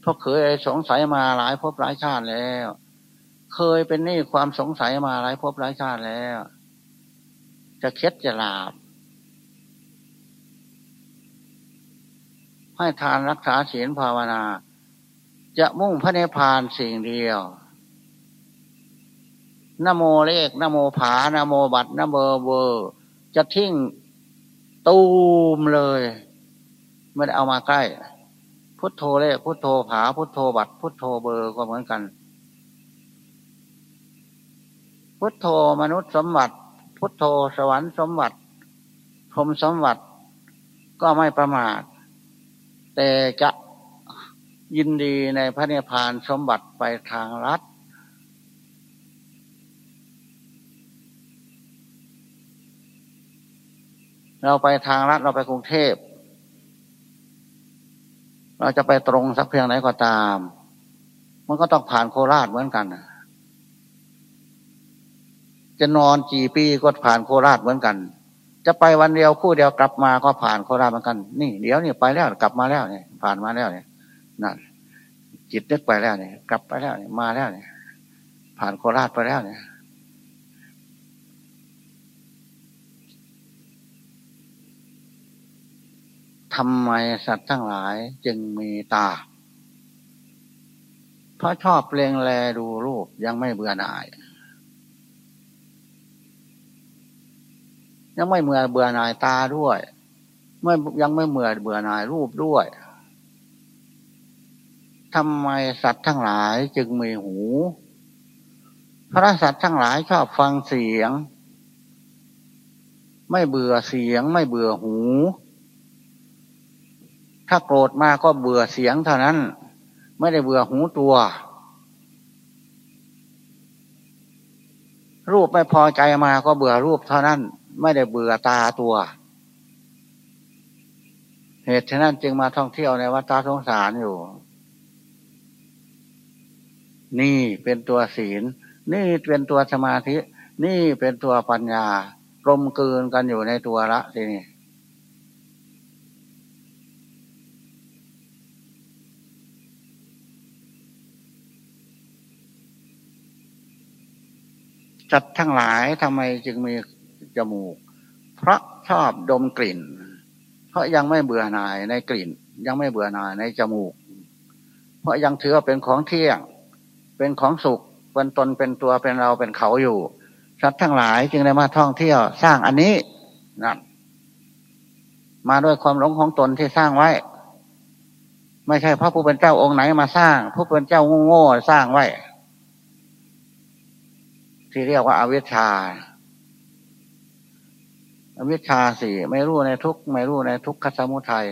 Speaker 1: เพราะเคยสงสัยมาหลายภพหลายชาติแล้ว เคยเป็นหนี้ความสงสัยมาหลายภพหลายชาติแล้ว จะเข็ดจะหลาบให้ทานรักษาศีลภาวนา จะมุ่งพระนิพพานสิ่งเดียวนโมเลขนโมผานโมบัตรนโมเบอร์ จะทิ้งตูมเลยไม่ได้เอามาใกล้ พุทโธเลขพุทโธผา พุทโธบัตพุทโธเบอร์ก็เหมือนกัน พุทโธมนุษย์สมบัติ พุทโธสวรรค์สมบัติพรมสมบัติก็ไม่ประมาทแต่จะ ยินดีในพระเนพานสมบัติไปทางรัฐ เราไปทางรัฐเราไปกรุงเทพ เราจะไปตรงสักเพียงไหนก็ตาม มันก็ต้องผ่านโคราชเหมือนกัน จะนอนกี่ปีก็ผ่านโคราชเหมือนกัน จะไปวันเดียวคู่เดียวกลับมาก็ผ่านโคราชเหมือนกัน นี่เดี๋ยวนี่ไปแล้วกลับมาแล้วเนี่ยผ่านมาแล้วเนี่ย นั่นจิตนึกไปแล้วเนี่ยกลับไปแล้วเนี่ยมาแล้วเนี่ย ผ่านโคราชไปแล้วเนี่ยทำไมสัตว์ทั้งหลายจึงมีตา เพราะชอบเปลงแลดูรูปยังไม่เบื่อหน่าย ยังไม่เมื่อเบื่อหน่ายตาด้วย ไม่ยังไม่เมื่อเบื่อหน่ายรูปด้วย ทำไมสัตว์ทั้งหลายจึงมีหู พระสัตว์ทั้งหลายชอบฟังเสียง ไม่เบื่อเสียงไม่เบื่อหู ถ้าโกรธมาก็เบื่อเสียงเท่านั้น ไม่ได้เบื่อหูตัว รูปไม่พอใจมาก็เบื่อรูปเท่านั้น ไม่ได้เบื่อตาตัวเหตุฉะนั้นจึงมาท่องเที่ยวในวัดตาสงสารอยู่ นี่เป็นตัวศีล นี่เป็นตัวสมาธิ นี่เป็นตัวปัญญากลมกลืนกันอยู่ในตัวละทีนี้จัดทั้งหลายทำไมจึงมีจมูก เพราะชอบดมกลิ่น เพราะยังไม่เบื่อหน่ายในกลิ่น ยังไม่เบื่อหน่ายในจมูก เพราะยังถือว่าเป็นของเที่ยง เป็นของสุขเป็นตนเป็นตัวเป็นเราเป็นเขาอยู่สัตว์ทั้งหลายจึงได้มาท่องเที่ยวสร้างอันนี้นั่นมาด้วยความหลงของตนที่สร้างไว้ ไม่ใช่พระผู้เป็นเจ้าองค์ไหนมาสร้างพระผู้เป็นเจ้าโง่ๆสร้างไว้ ที่เรียกว่าอาวิชชาอวิชชาสี่ไม่รู้ในทุกไม่รู้ในทุกขสมุทัย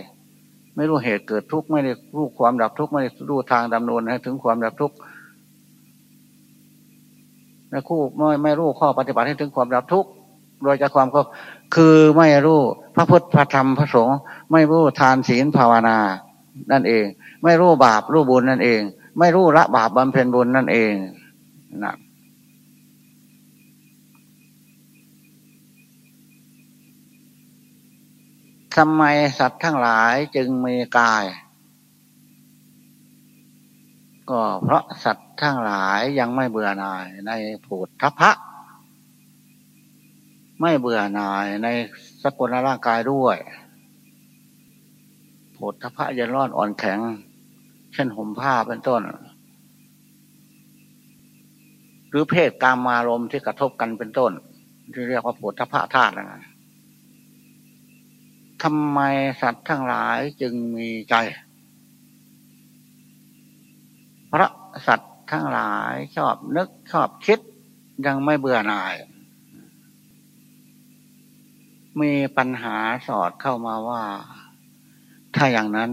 Speaker 1: ไม่รู้เหตุเกิดทุกไม่ได้รู้ความดับทุกไม่ได้รู้ทางดำเนินให้ถึงความดับทุกข์ ในคู่ไม่ไม่รู้ข้อปฏิบัติให้ถึงความดับทุกโดยจากความก็คือไม่รู้พระพุทธพระธรรมพระสงฆ์ไม่รู้ทานศีลภาวนา นั่นเอง ไม่รู้บาปรู้บุญนั่นเอง ไม่รู้ละบาปบำเพ็ญบุญนั่นเองนะทำไมสัตว์ทั้งหลายจึงมีกาย ก็เพราะสัตว์ทั้งหลายยังไม่เบื่อหน่ายในผูดทพะ ไม่เบื่อหน่ายในสกุลร่างกายด้วยผูดทพะยันร้อนอ่อนแข็ง เช่นห่มผ้าเป็นต้น หรือเพศกามารมที่กระทบกันเป็นต้น ที่เรียกว่าผูดทพะธาตุนะทำไมสัตว์ทั้งหลายจึงมีใจ พระสัตว์ทั้งหลายชอบนึกชอบคิดยังไม่เบื่อหน่าย มีปัญหาสอดเข้ามาว่า ถ้าอย่างนั้น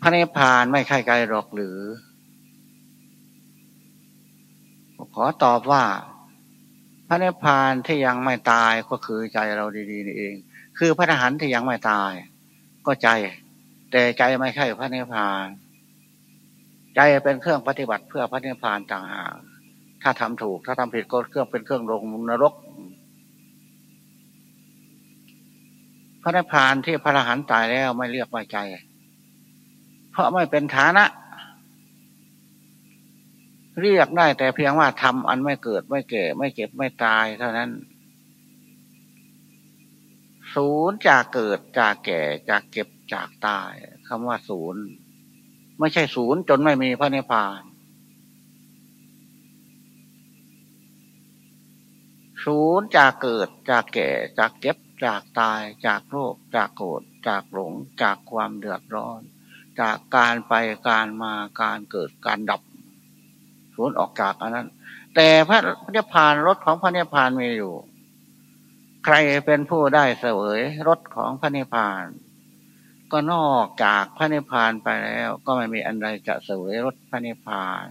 Speaker 1: พระนิพพานไม่ใช่ไกลหรอกหรือ ขอตอบว่า พระนิพพานที่ยังไม่ตายก็คือใจเราดีๆนี่เอง คือพระทหารที่ยังไม่ตาย ก็ใจ แต่ใจไม่ใช่พระนิพพาน ใจเป็นเครื่องปฏิบัติเพื่อพระนิพพานต่างหากถ้าทำถูก ถ้าทำผิดก็เครื่องเป็นเครื่องลงนรก พระนิพพานที่พระทหารตายแล้วไม่เรียกว่าใจ เพราะไม่เป็นฐานะ เรียกได้แต่เพียงว่าทำอันไม่เกิดไม่แก่ ไม่เจ็บไม่ตายเท่านั้นศูนย์จากเกิดจากแก่จากเก็บ จากตายคำว่าศูนย์ ไม่ใช่ศูนย์จนไม่มีพระนิพพาน ศูนย์จากเกิดจากแก่จากเก็บจากตายจากโรค จากโกรธจากหลง จากความเดือดร้อน จากการไปการมาการเกิดการดับศูนย์ออกจากอันนั้น แต่พระนิพพานรถของพระนิพพานมีอยู่ ใครเป็นผู้ได้เสวยรถของพระนิพพาน ก็นอกจากพระนิพพานไปแล้ว ก็ไม่มีอันใดจะเสวยรถพระนิพพาน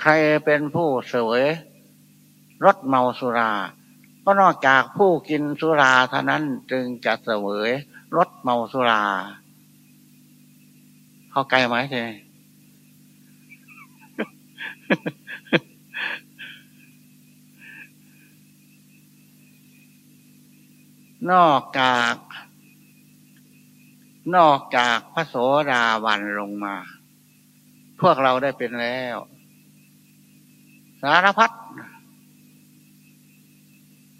Speaker 1: ใครเป็นผู้เสวยรถเมาสุรา ก็นอกจากผู้กินสุราเท่านั้นจึงจะเสวยรถเมาสุรา เข้าใกล้ไหมเจ นอกจาก นอกจากพระโสดาวันลงมา พวกเราได้เป็นแล้ว สารพัด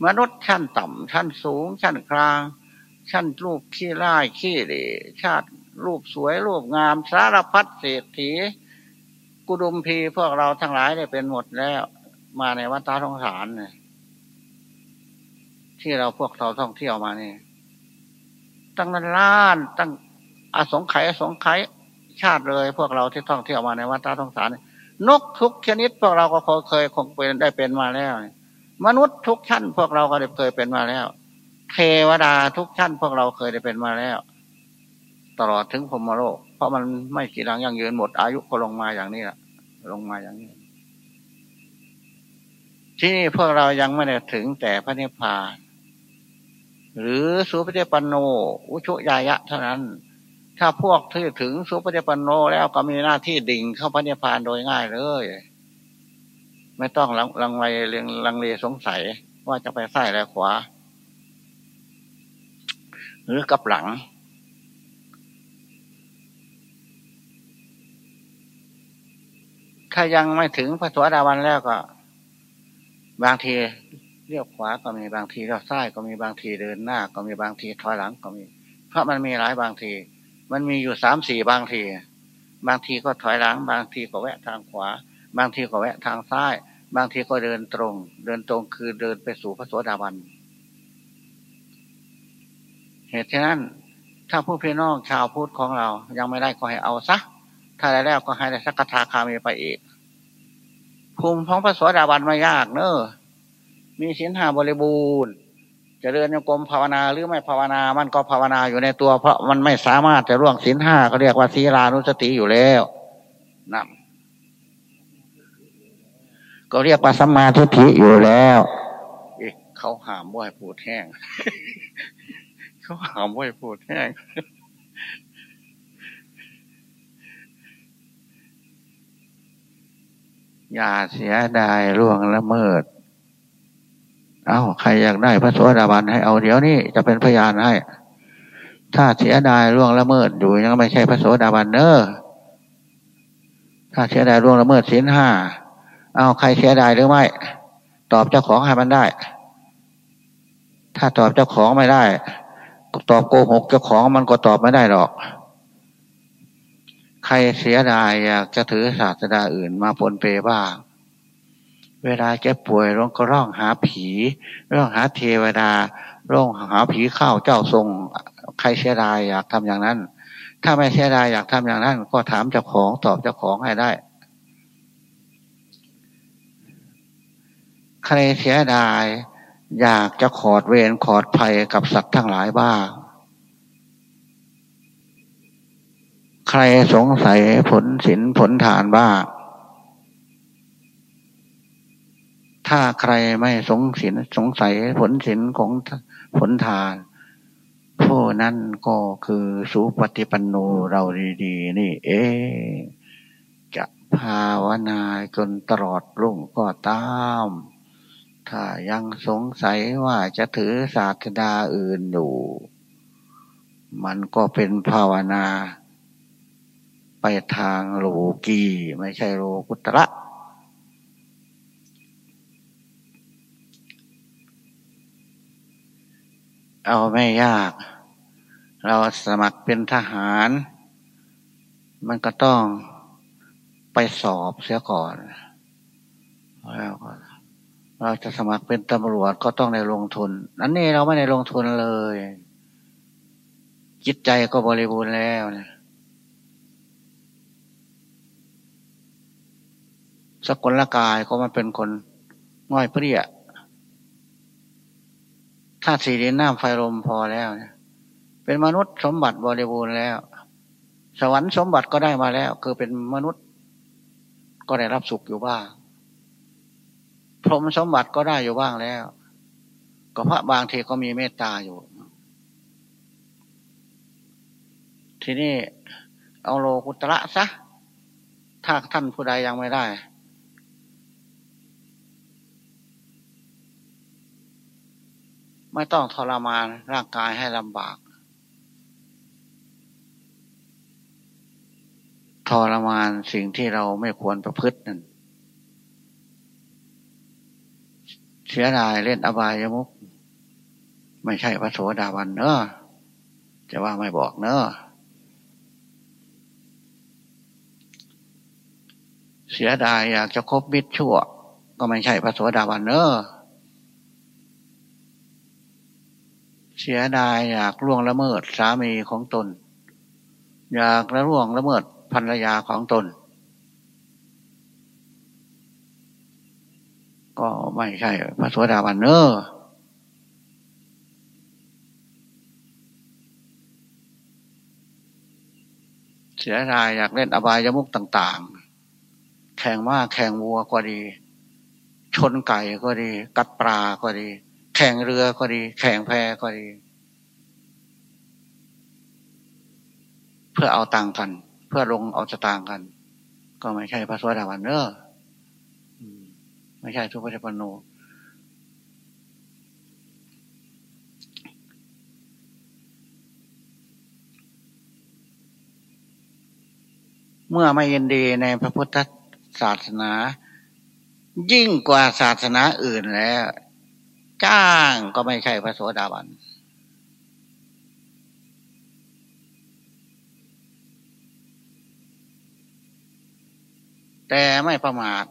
Speaker 1: มนุษย์ชั้นต่ำชั้นสูง ชั้นกลาง ชั้นรูปขี้ไล่ขี้เหร่ชาติรูปสวยรูปงาม สารพัดเศรษฐี กุดุมพีพวกเราทั้งหลายได้เป็นหมดแล้ว มาในวัดตาทองสารเนี่ย ที่เราพวกเราท่องเที่ยวมานี่ตั้งนั้นล้าน ตั้งอสงไขยอสงไขยชาติเลย พวกเราที่ท่องเที่ยวมาในวัดตาทองสารนกทุกชนิด พวกเราก็เคยคงเป็นได้เป็นมาแล้ว มนุษย์ทุกชั้น พวกเราก็ได้เคยเป็นมาแล้ว เทวดาทุกชั้น พวกเราเคยได้เป็นมาแล้ว ตลอดถึงพมโลก เพราะมันไม่กี่ลังยังยืนหมดอายุก็ลงมาอย่างนี้แหละลงมาอย่างนี้ ที่นี่พวกเรายังไม่ได้ถึงแต่พระนิพพาน หรือสุปฏิปันโน อุชุยายะเท่านั้น ถ้าพวกที่ถึงสุปฏิปันโนแล้วก็มีหน้าที่ดิ่งเข้าพระนิพพานโดยง่ายเลย ไม่ต้องลังลงเลลังเลสงสัยว่าจะไปซ้ายหรือขวา หรือกับหลังถ้ายังไม่ถึงพระสวสดาวันแล้วก็ บางที เลี้ยวขวาก็มีบางทีเลี้ยวซ้ายก็มีบางทีเดินหน้า ก็มีบางทีถอยหลังก็มี เพราะมันมีหลายบางที มันมีอยู่สามสี่บางที บางทีก็ถอยหลัง บางทีก็แวะทางขวา บางทีก็แวะทางซ้าย บางทีก็เดินตรง เดินตรงคือเดินไปสู่พระสวสดาวัน เหตุฉะนั้น ถ้าผู้พี่น้องชาวพุทธของเรายังไม่ได้ก็ให้เอาซะถ้าได้แล้วก็ให้ได้สักทาคามีไปอีกภูมิของพระสวสดาบันไม่ยากเนอะ มีสินห้าบริบูรณ์จะเดินโยกรมภาวนาหรือไม่ภาวนา มันก็ภาวนาอยู่ในตัว เพราะมันไม่สามารถจะร่วงสินห้าก็เรียกว่าศีลานุสติอยู่แล้วนั่นก็เรียกว่าสัมมาทิฏฐิอยู่แล้วเขาหามว่าพูดแห้ง เขาหามว่าพูดแห้งอย่าเสียดายล่วงละเมิด เอาใครอยากได้พระสวสดาบันให้เอาเดี๋ยวนี้จะเป็นพยานให้ ถ้าเสียดายล่วงละเมิดอยู่ยังไม่ใช่พระโสดาบันเนอถ้าเสียดายล่วงละเมิดศีลห้าเอาใครเสียดายหรือไม่ ตอบเจ้าของให้มันได้ ถ้าตอบเจ้าของไม่ได้ ตอบโกหกเจ้าของมันก็ตอบไม่ได้หรอก ใครเสียดายอยากจะถือศาสดาอื่นมาปนเปบ้าง เวลาแกป่วยร้องก็ร้องหาผีร้องหาเทวดาร้องหาผีเข้าเจ้าทรงใครเสียดายอยากทำอย่างนั้น ถ้าไม่เสียดายอยากทำอย่างนั้น ก็ถามเจ้าของตอบเจ้าของให้ได้ ใครเสียดาย อยากจะขอดเวรขอดภัยกับสัตว์ทั้งหลายบ้างใครสงสัยผลศีลผลทานบ้าง ถ้าใครไม่สงสินสงสัยผลศีลของผลทานผู้นั้นก็คือสุปฏิปันโนเราดีๆ นี่ เองจะภาวนาจนตลอดรุ่งก็ตาม ถ้ายังสงสัยว่าจะถือศาสดาอื่นอยู่ มันก็เป็นภาวนา ไปทางโลกีไม่ใช่โลกุตระ เอาไม่ยาก เราสมัครเป็นทหาร มันก็ต้องไปสอบเสียก่อนแล้วเราจะสมัครเป็นตำรวจก็ต้องได้ลงทุนนั้นนี่เราไม่ได้ลงทุนเลย จิตใจก็บริบูรณ์แล้วนี่ยสกุลกายก็มันเป็นคนง่อยเปรี้ย ธาตุสี่ดินน้ำไฟลมพอแล้วเป็นมนุษย์สมบัติบริบูรณ์แล้ว สวรรค์สมบัติก็ได้มาแล้ว คือเป็นมนุษย์ ก็ได้รับสุขอยู่บ้าง พรหมสมบัติก็ได้อยู่บ้างแล้ว ก็พระบางทีก็มีเมตตาอยู่ ทีนี้เอาโลกุตระซะถ้าท่านผู้ใดยังไม่ได้ ไม่ต้องทรมานร่างกายให้ลำบาก ทรมานสิ่งที่เราไม่ควรประพฤตินั่นเสียดายเล่นอบายมุกไม่ใช่พระโสดาบันเนอะจะว่าไม่บอกเนอะเสียดายอยากจะคบมิตรชั่ว ก็ไม่ใช่พระโสดาบันเนอะ เสียดายอยากล่วงละเมิดสามีของตน อยากละล่วงละเมิดภรรยาของตน ก็ไม่ใช่พระสวสดาบันเนอร์เสียดายอยากเล่นอบายมุกต่าง ๆ แข่งม้าแข่งวัวก็ดี ชนไก่ก็ดี กัดปลาก็ดี แข่งเรือก็ดี แข่งแพก็ดี เพื่อเอาตังกัน เพื่อลงเอาสตางกัน ก็ไม่ใช่พระสวัสดิวันเนอไม่ใช่ทุกพระปโนเมื่อไม่ยินดีในพระพุทธศาสนา ยิ่งกว่าศาสนาอื่นแล้ว จ้างก็ไม่ใช่พระโสดาบัน แต่ไม่ประมาท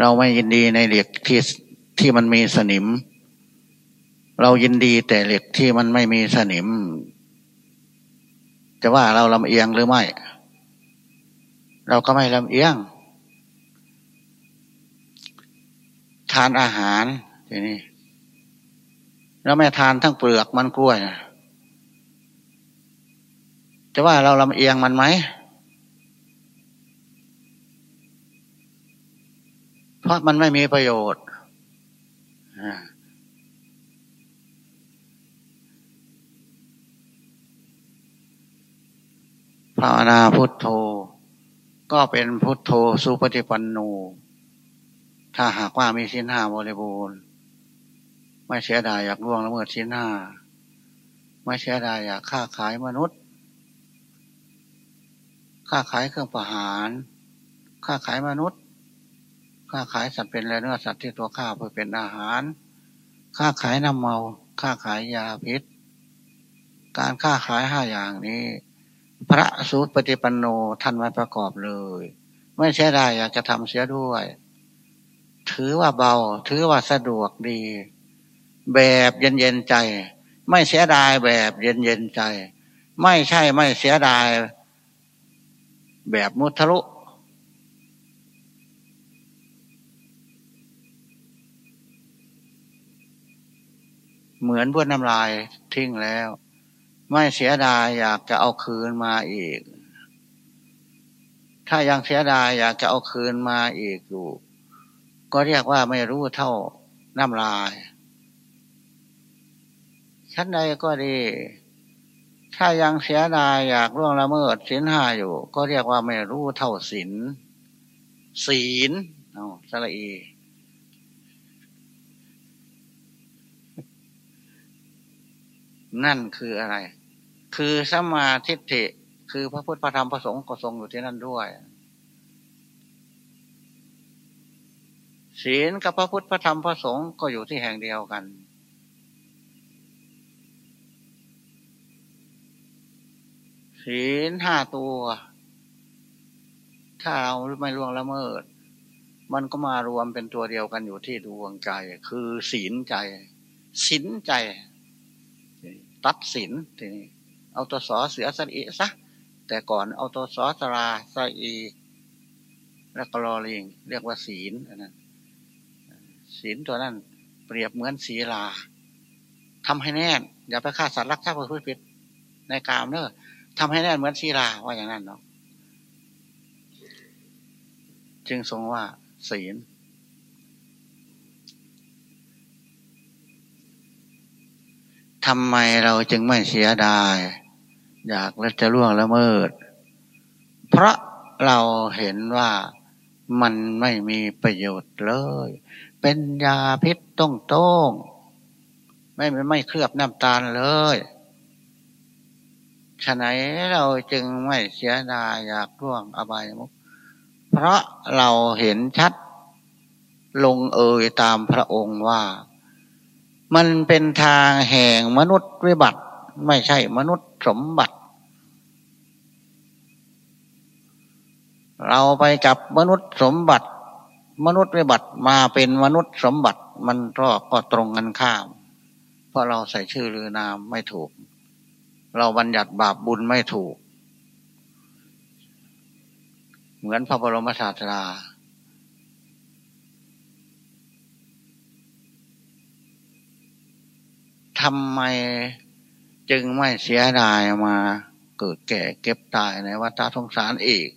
Speaker 1: เราไม่ยินดีในเหล็กที่ที่มันมีสนิม เรายินดีแต่เหล็กที่มันไม่มีสนิม จะว่าเราลำเอียงหรือไม่ เราก็ไม่ลำเอียง ทานอาหารทีนี้เราไม่ทานทั้งเปลือกมันกล้วยจะว่าเราลำเอียงมันไหมเพราะมันไม่มีประโยชน์ภาวนาพุทโธ ก็เป็นพุทโธสุปฏิปันโนถ้าหากว่ามีชิ้นห้าบริบูรณ์ ไม่เสียดายอยากล่วงละเมิดชิ้นห้าไม่เสียดายอยากฆ่าขายมนุษย์ค่าขายเครื่องประหารค่าขายมนุษย์ ค้าขายสัตว์เป็นและเนื้อสัตว์ที่ตัวข้าเพื่อเป็นอาหาร ค้าขายน้ำเมา ค้าขายยาพิษ การค้าขายห้าอย่างนี้ พระสูตรปฏิปันโนท่านมาประกอบเลย ไม่ใช่ได้อยากจะทำเสียด้วย ถือว่าเบา ถือว่าสะดวกดี แบบเย็นเย็นใจ ไม่เสียดายแบบเย็นเย็นใจ ไม่ใช่ไม่เสียดาย แบบมุทะลุเหมือนบ้วนน้ำลายทิ้งแล้ว ไม่เสียดายอยากจะเอาคืนมาอีก ถ้ายังเสียดายอยากจะเอาคืนมาอีกอยู่ ก็เรียกว่าไม่รู้เท่าน้ำลาย ชั้นใดก็ดี ถ้ายังเสียดายอยากร่วงละเมิดศีลห้าอยู่ ก็เรียกว่าไม่รู้เท่าศีลศีลเอาสละอีนั่นคืออะไร คือสมาธิฐิ คือพระพุทธพระธรรมพระสงฆ์ก็ทรงอยู่ที่นั่นด้วย ศีลกับพระพุทธพระธรรมพระสงฆ์ก็อยู่ที่แห่งเดียวกัน ศีลห้าตัว ถ้าเราไม่ล่วงละเมิด มันก็มารวมเป็นตัวเดียวกันอยู่ที่ดวงใจ คือศีลใจศีลใจ ตัดสินทีนี้ เอาตัวสอเสือสอีซะแต่ก่อนเอาตัวสอสราสอีแล้วก็รอลิงเรียกว่าศีลนะศีลตัวนั้นเปรียบเหมือนศีลาทำให้แน่น อย่าไปฆ่าสัตว์รักทรัพย์ผู้ผิดในกามเนอะทำให้แน่นเหมือนศีลาว่าอย่างนั้นเนาะจึงทรงว่าศีลทำไมเราจึงไม่เสียดาย อยากและจะล่วงละเมิด เพราะเราเห็นว่ามันไม่มีประโยชน์เลย เป็นยาพิษต้องต้งไม่ไม่เคลือบน้ำตาลเลยฉะนั้นเราจึงไม่เสียดายอยากร่วงอบายมุกเพราะเราเห็นชัด ลงเอยตามพระองค์ว่า มันเป็นทางแห่งมนุษย์วิบัติ ไม่ใช่มนุษย์สมบัติ เราไปจับมนุษย์สมบัติ มนุษย์วิบัติมาเป็นมนุษย์สมบัติ มันก็ก็ตรงกันข้าม เพราะเราใส่ชื่อหรือนามไม่ถูก เราบัญญัติบาปบุญไม่ถูก เหมือนพระบรมศาสดาทำไม จึงไม่เสียดายมาเกิดแก่เก็บตายในวัฏสงสารอีก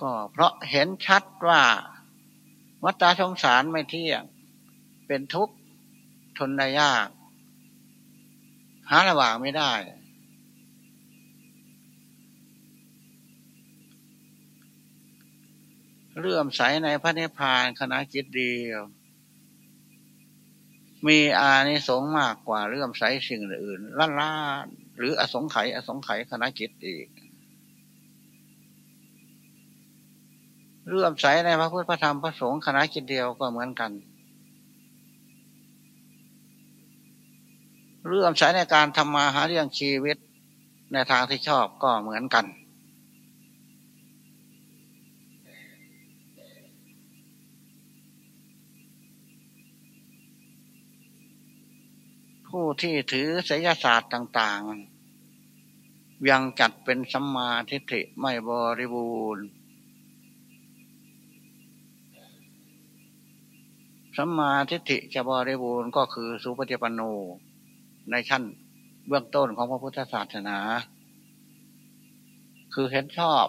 Speaker 1: ก็เพราะเห็นชัดว่าวัฏสงสารไม่เที่ยง เป็นทุกข์ทนได้ยาก หาระหว่างไม่ได้ เรื่อมใสในพระนิพพานคณะจิตเดียว มีอานิสงส์มากกว่าเรื่อมใสสิ่งอื่นล้านล้าหรืออสงไขยอสงไขยคณะกิจอีก เรื่อมใสในพระพุทธพระธรรมพระสงฆ์คณะกิจเดียวก็เหมือนกัน เรื่อมใสในการทำมาหาเรื่องชีวิตในทางที่ชอบก็เหมือนกัน ผู้ที่ถือศิลศาสตร์ต่าง ๆ ยังจัดเป็นสัมมาทิฏฐิไม่บริบูรณ์สัมมาทิฏฐิจะบริบูรณ์ก็คือสุปฏิปันโนในชั้นเบื้องต้นของพระพุทธศาสนา คือเห็นชอบ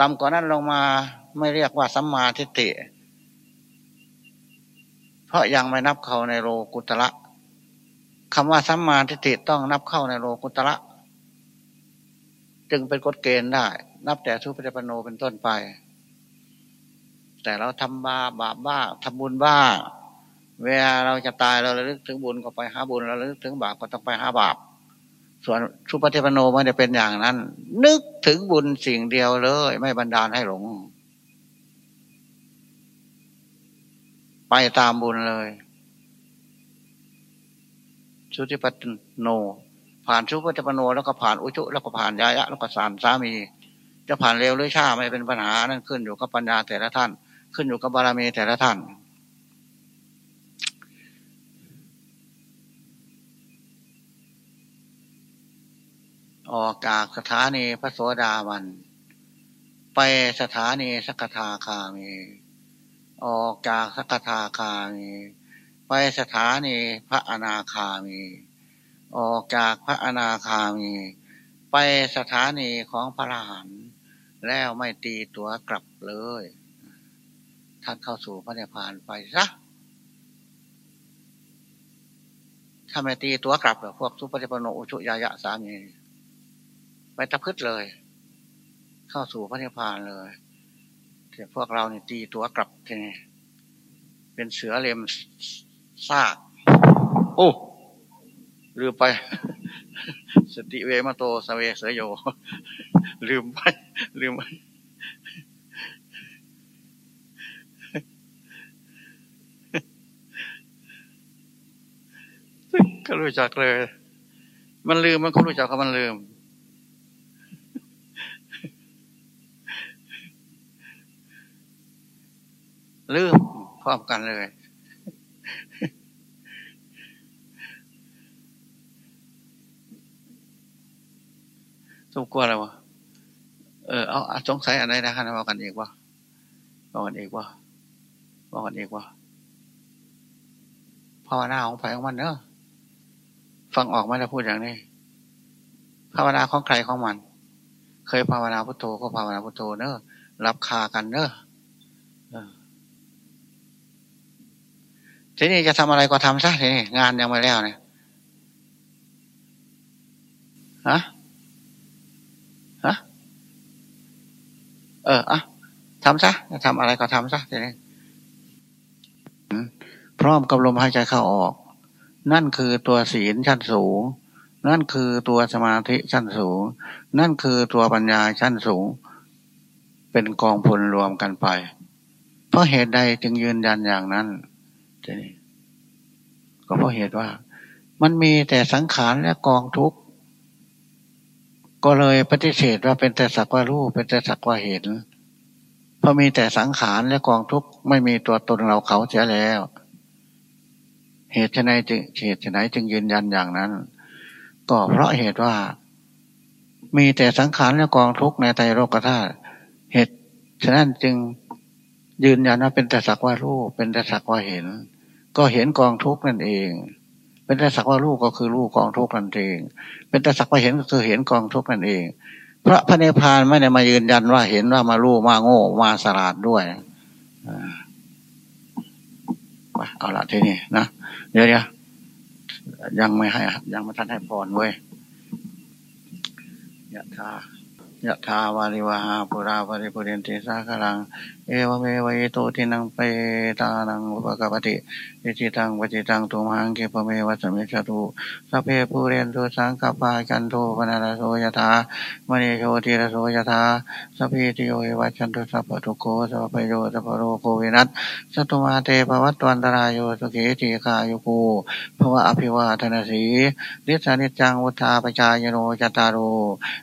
Speaker 1: ต่ำกว่านั้นลงมาไม่เรียกว่าสัมมาทิฏฐิเพราะยังไม่นับเขาในโลกุตระ คำว่าสัมมาทิฏฐิต้องนับเข้าในโลกุตระจึงเป็นกฎเกณฑ์ได้ นับแต่ทุปฏิปโนเป็นต้นไป แต่เราทำบาบาบ้าทำบุญบ้า เวลาเราจะตายเราระลึกถึงบุญก็ไปหาบุญเราระลึกถึงบาปก็ต้องไปหาบาป ส่วนทุปฏิปโนไม่ได้เป็นอย่างนั้น นึกถึงบุญสิ่งเดียวเลย ไม่บันดาลให้หลง ไปตามบุญเลย สุติปัตโน ผ่านชุปฏิปโน แล้วก็ผ่านอุจุแล้วก็ผ่านยายะแล้วก็สานสามี จะผ่านเร็วหรือช้าไม่เป็นปัญหานั่นขึ้นอยู่กับปัญญาแต่ละท่าน ขึ้นอยู่กับบารมีแต่ละท่านออกจากสถานีพระโสดาบัน ไปสถานีสักทาคามี ออกจากสักทาคามี ไปสถานีพระอนาคามี ออกจากพระอนาคามี ไปสถานีของพระรหันแล้วไม่ตีตัวกลับเลย ท่านเข้าสู่พระนิพพานไปซะถ้าไม่ตีตัวกลับพวกสุปฏิปโนอุชุยายะสามีไปตะพึดเลย เข้าสู่พระนิพพานเลยแต่พวกเราเนี่ยตีตัวกลับทีนี้เป็นเสือเลม ซาก โอ้ลืมไป สติเวมาโตสเวเสยโย ลืมไป ลืมไปก็รู้จักเลย มันลืมมันก็รู้จักเขามันลืม ลืมพร้อมกันเลย มควรแล้ววะเออเอาสงสัยอะไรนะครับบอกกันเองวะบอกกันเองวะบอกกันเองวะภาวนาของไผ่ของมันเนอะฟังออกไหมถ้าพูดอย่างนี้ ภาวนาของใครของมัน เคยภาวนาพุทโธก็ภาวนาพุทโธเนอะรับคากันเนอะทีนี้จะทำอะไรก็ทำซะทีนี้งานยังไม่แล้วเนี่ยฮะ เอออะทำซะจะทำอะไรก็ทำซะทีนี้พร้อมกับลมหายใจเข้าออก นั่นคือตัวศีลชั้นสูง นั่นคือตัวสมาธิชั้นสูง นั่นคือตัวปัญญาชั้นสูง เป็นกองพลรวมกันไป เพราะเหตุใดจึงยืนยันอย่างนั้นทีนี้ก็เพราะเหตุว่า มันมีแต่สังขารและกองทุกข์ ก็เลยปฏิเสธว่าเป็นแต่สักว่ารู้เป็นแต่สักว่าเห็น เพราะมีแต่สังขารและกองทุกข์ไม่มีตัวตนเราเขาเสียแล้ว เหตุไหนจึงเหตุไหนจึงยืนยันอย่างนั้น ก็เพราะเหตุว่า มีแต่สังขารและกองทุกข์ในใจโลกธาตุเหตุฉะนั้นจึงยืนยันว่าเป็นแต่สักว่ารู้เป็นแต่สักว่าเห็น ก็เห็นกองทุกข์นั่นเอง เป็นแต่สักว่าลูกก็คือลูกกองทุกข์นั่นเอง เป็นแต่สักว่าเห็นก็คือเห็นกองทุกข์นั่นเอง พระพระเนพานไม่ได้มายืนยันว่าเห็นว่ามาลูกมาโง่มาสลาดด้วยเอาละทีนี้นะเดี๋ยวเดี๋ยวยังไม่ให้ยังไม่ทันให้พรเว้ยยะทายะถาวาริวาหาปุราปริปุเรนติสาคลัง เอวเมวะโตทินังเปตานังอุปกปติอิจิตังปจิตังตุมหังเกปเมวัสมิจตุสัพเพปูเรนตุสังกปาจันโทปนาโสยถามณีโชติรโสยถาสัพพิติโยวัจันตุสัพพทุโกสัพพโยสัพพโรโควินัสสตุมาเตภวัตวันตรายโยสุเกจิกายุโกภวะอภิวาทนาสีลิสานิจังวุธาปจายโนจตารโ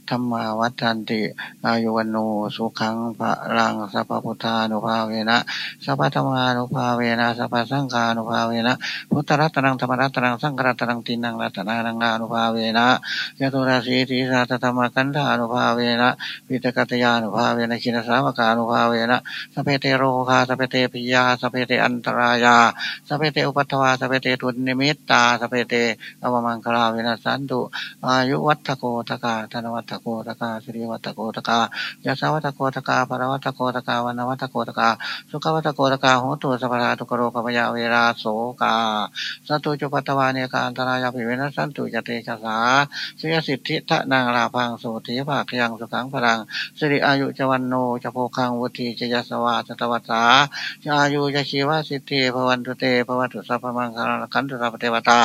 Speaker 1: ธรรมาวัฏันติอายุวันโนสุขังพระรังสัพพุทธานุภาเวนะสัพพธรรมานุภาเวนะสัพพสังฆานุภาเวนะพุทธรัตนังธรรมรัตนังสังฆรัตนังตินังรัตนานังานุภาเวนะจะตุราสีติสะหัสสะธัมมักขันธานุภาเวนะ ปิฏะกัตตะยานุภาเวนะชินะสาวะกานุภาเวนะ สัพเพเตโรคา สัพเพเต ภะยา สัพเพเตอันตะรายา สัพเพเตอุปัททะวา สัพเพเต ทุนนิมิตตา สัพเพเต อะวะมังคะลา วินัสสันตุอายุวัฑฒะโก ธะนะวัฑฒะโก สิริวัฑฒะโก ยะสะวัฑฒะโก พะละวัฑฒะโก วัณณะวัฑฒะโก สุขะวัฑฒะโก โหตุสัพพะทา ทุกขะโรคะภะยาเวราโสกาสัตุจุปัตวาเนกาอันตรายาภิเวนะสันตุจเตชะสาสยสิทธิทะนางลาพังโสติภาคยังสุขังพลังสิริอายุจวันโนจะโพคังวุติจยสวาจตวัสสาจะอายุจะชีวสิทธิภวันตุเตภวันตุสัพพมังคารักันตุสัพเทวตา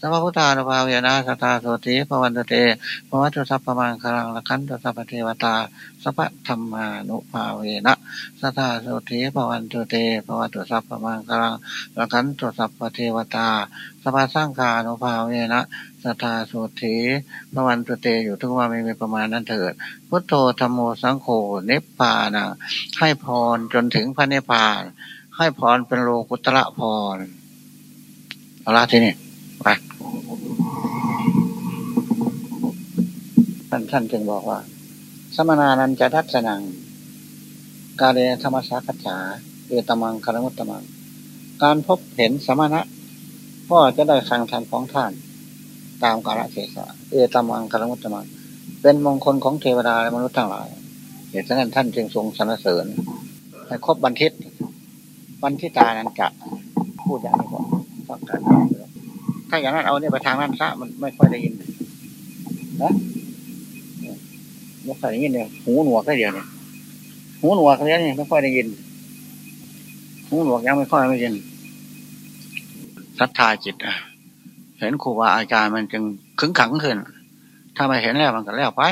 Speaker 1: สัพพุทธานุภาเวนะสัทธาโสติภวันตุเตภวันตุสัพพมังคารักันตุสัพเทวตาสัพพธรรมานุภาเวนะสัทธาโสติภวันตุเตภวันตุสัพพมังคารักันตุสัพพเทวตาสัพพสังฆานุภาเวนะสัทธาโสติภวันตุเตอยู่ทุกวันไม่มีประมาณนั้นเถิด พุทโธธรรมโมสังโฆเนปปานะให้พรจนถึงพระเนปาลให้พรเป็นโลกุตระพรเอาละที่นี้ไปท่านท่านจึงบอกว่า สมนานันจะทัศนัง กาเรธรรมสากัจฉาเอตมังคารมุตตมัง การพบเห็นสมณะ ก็จะได้ฟังธรรมของท่าน ตามกาลเทศะเอตมังคารมุตตมังเป็นมงคลของเทวดาและมนุษย์ทั้งหลาย เหตุฉะนั้นท่านจึงทรงสรรเสริญให้ครบบันทิตบันทิตานันจะพูดอย่างนี้ก่อนต้องการถ้าอย่างนั้นเอาเนี่ยไปทางนั้นซะมันไม่ค่อยได้ยินนะไม่ค่อยได้ยินเนี่ยหูหนวกได้เดียวเนี่ยหูหนวกเนี้ยนี่ไม่ค่อยได้ยินหูหนวกยังไม่ค่อยได้ยิน ศรัทธาจิตเห็นครูบาอาจารย์มันจึงขึงขังขึ้น ถ้าไม่เห็นแล้วมันก็แล้วไป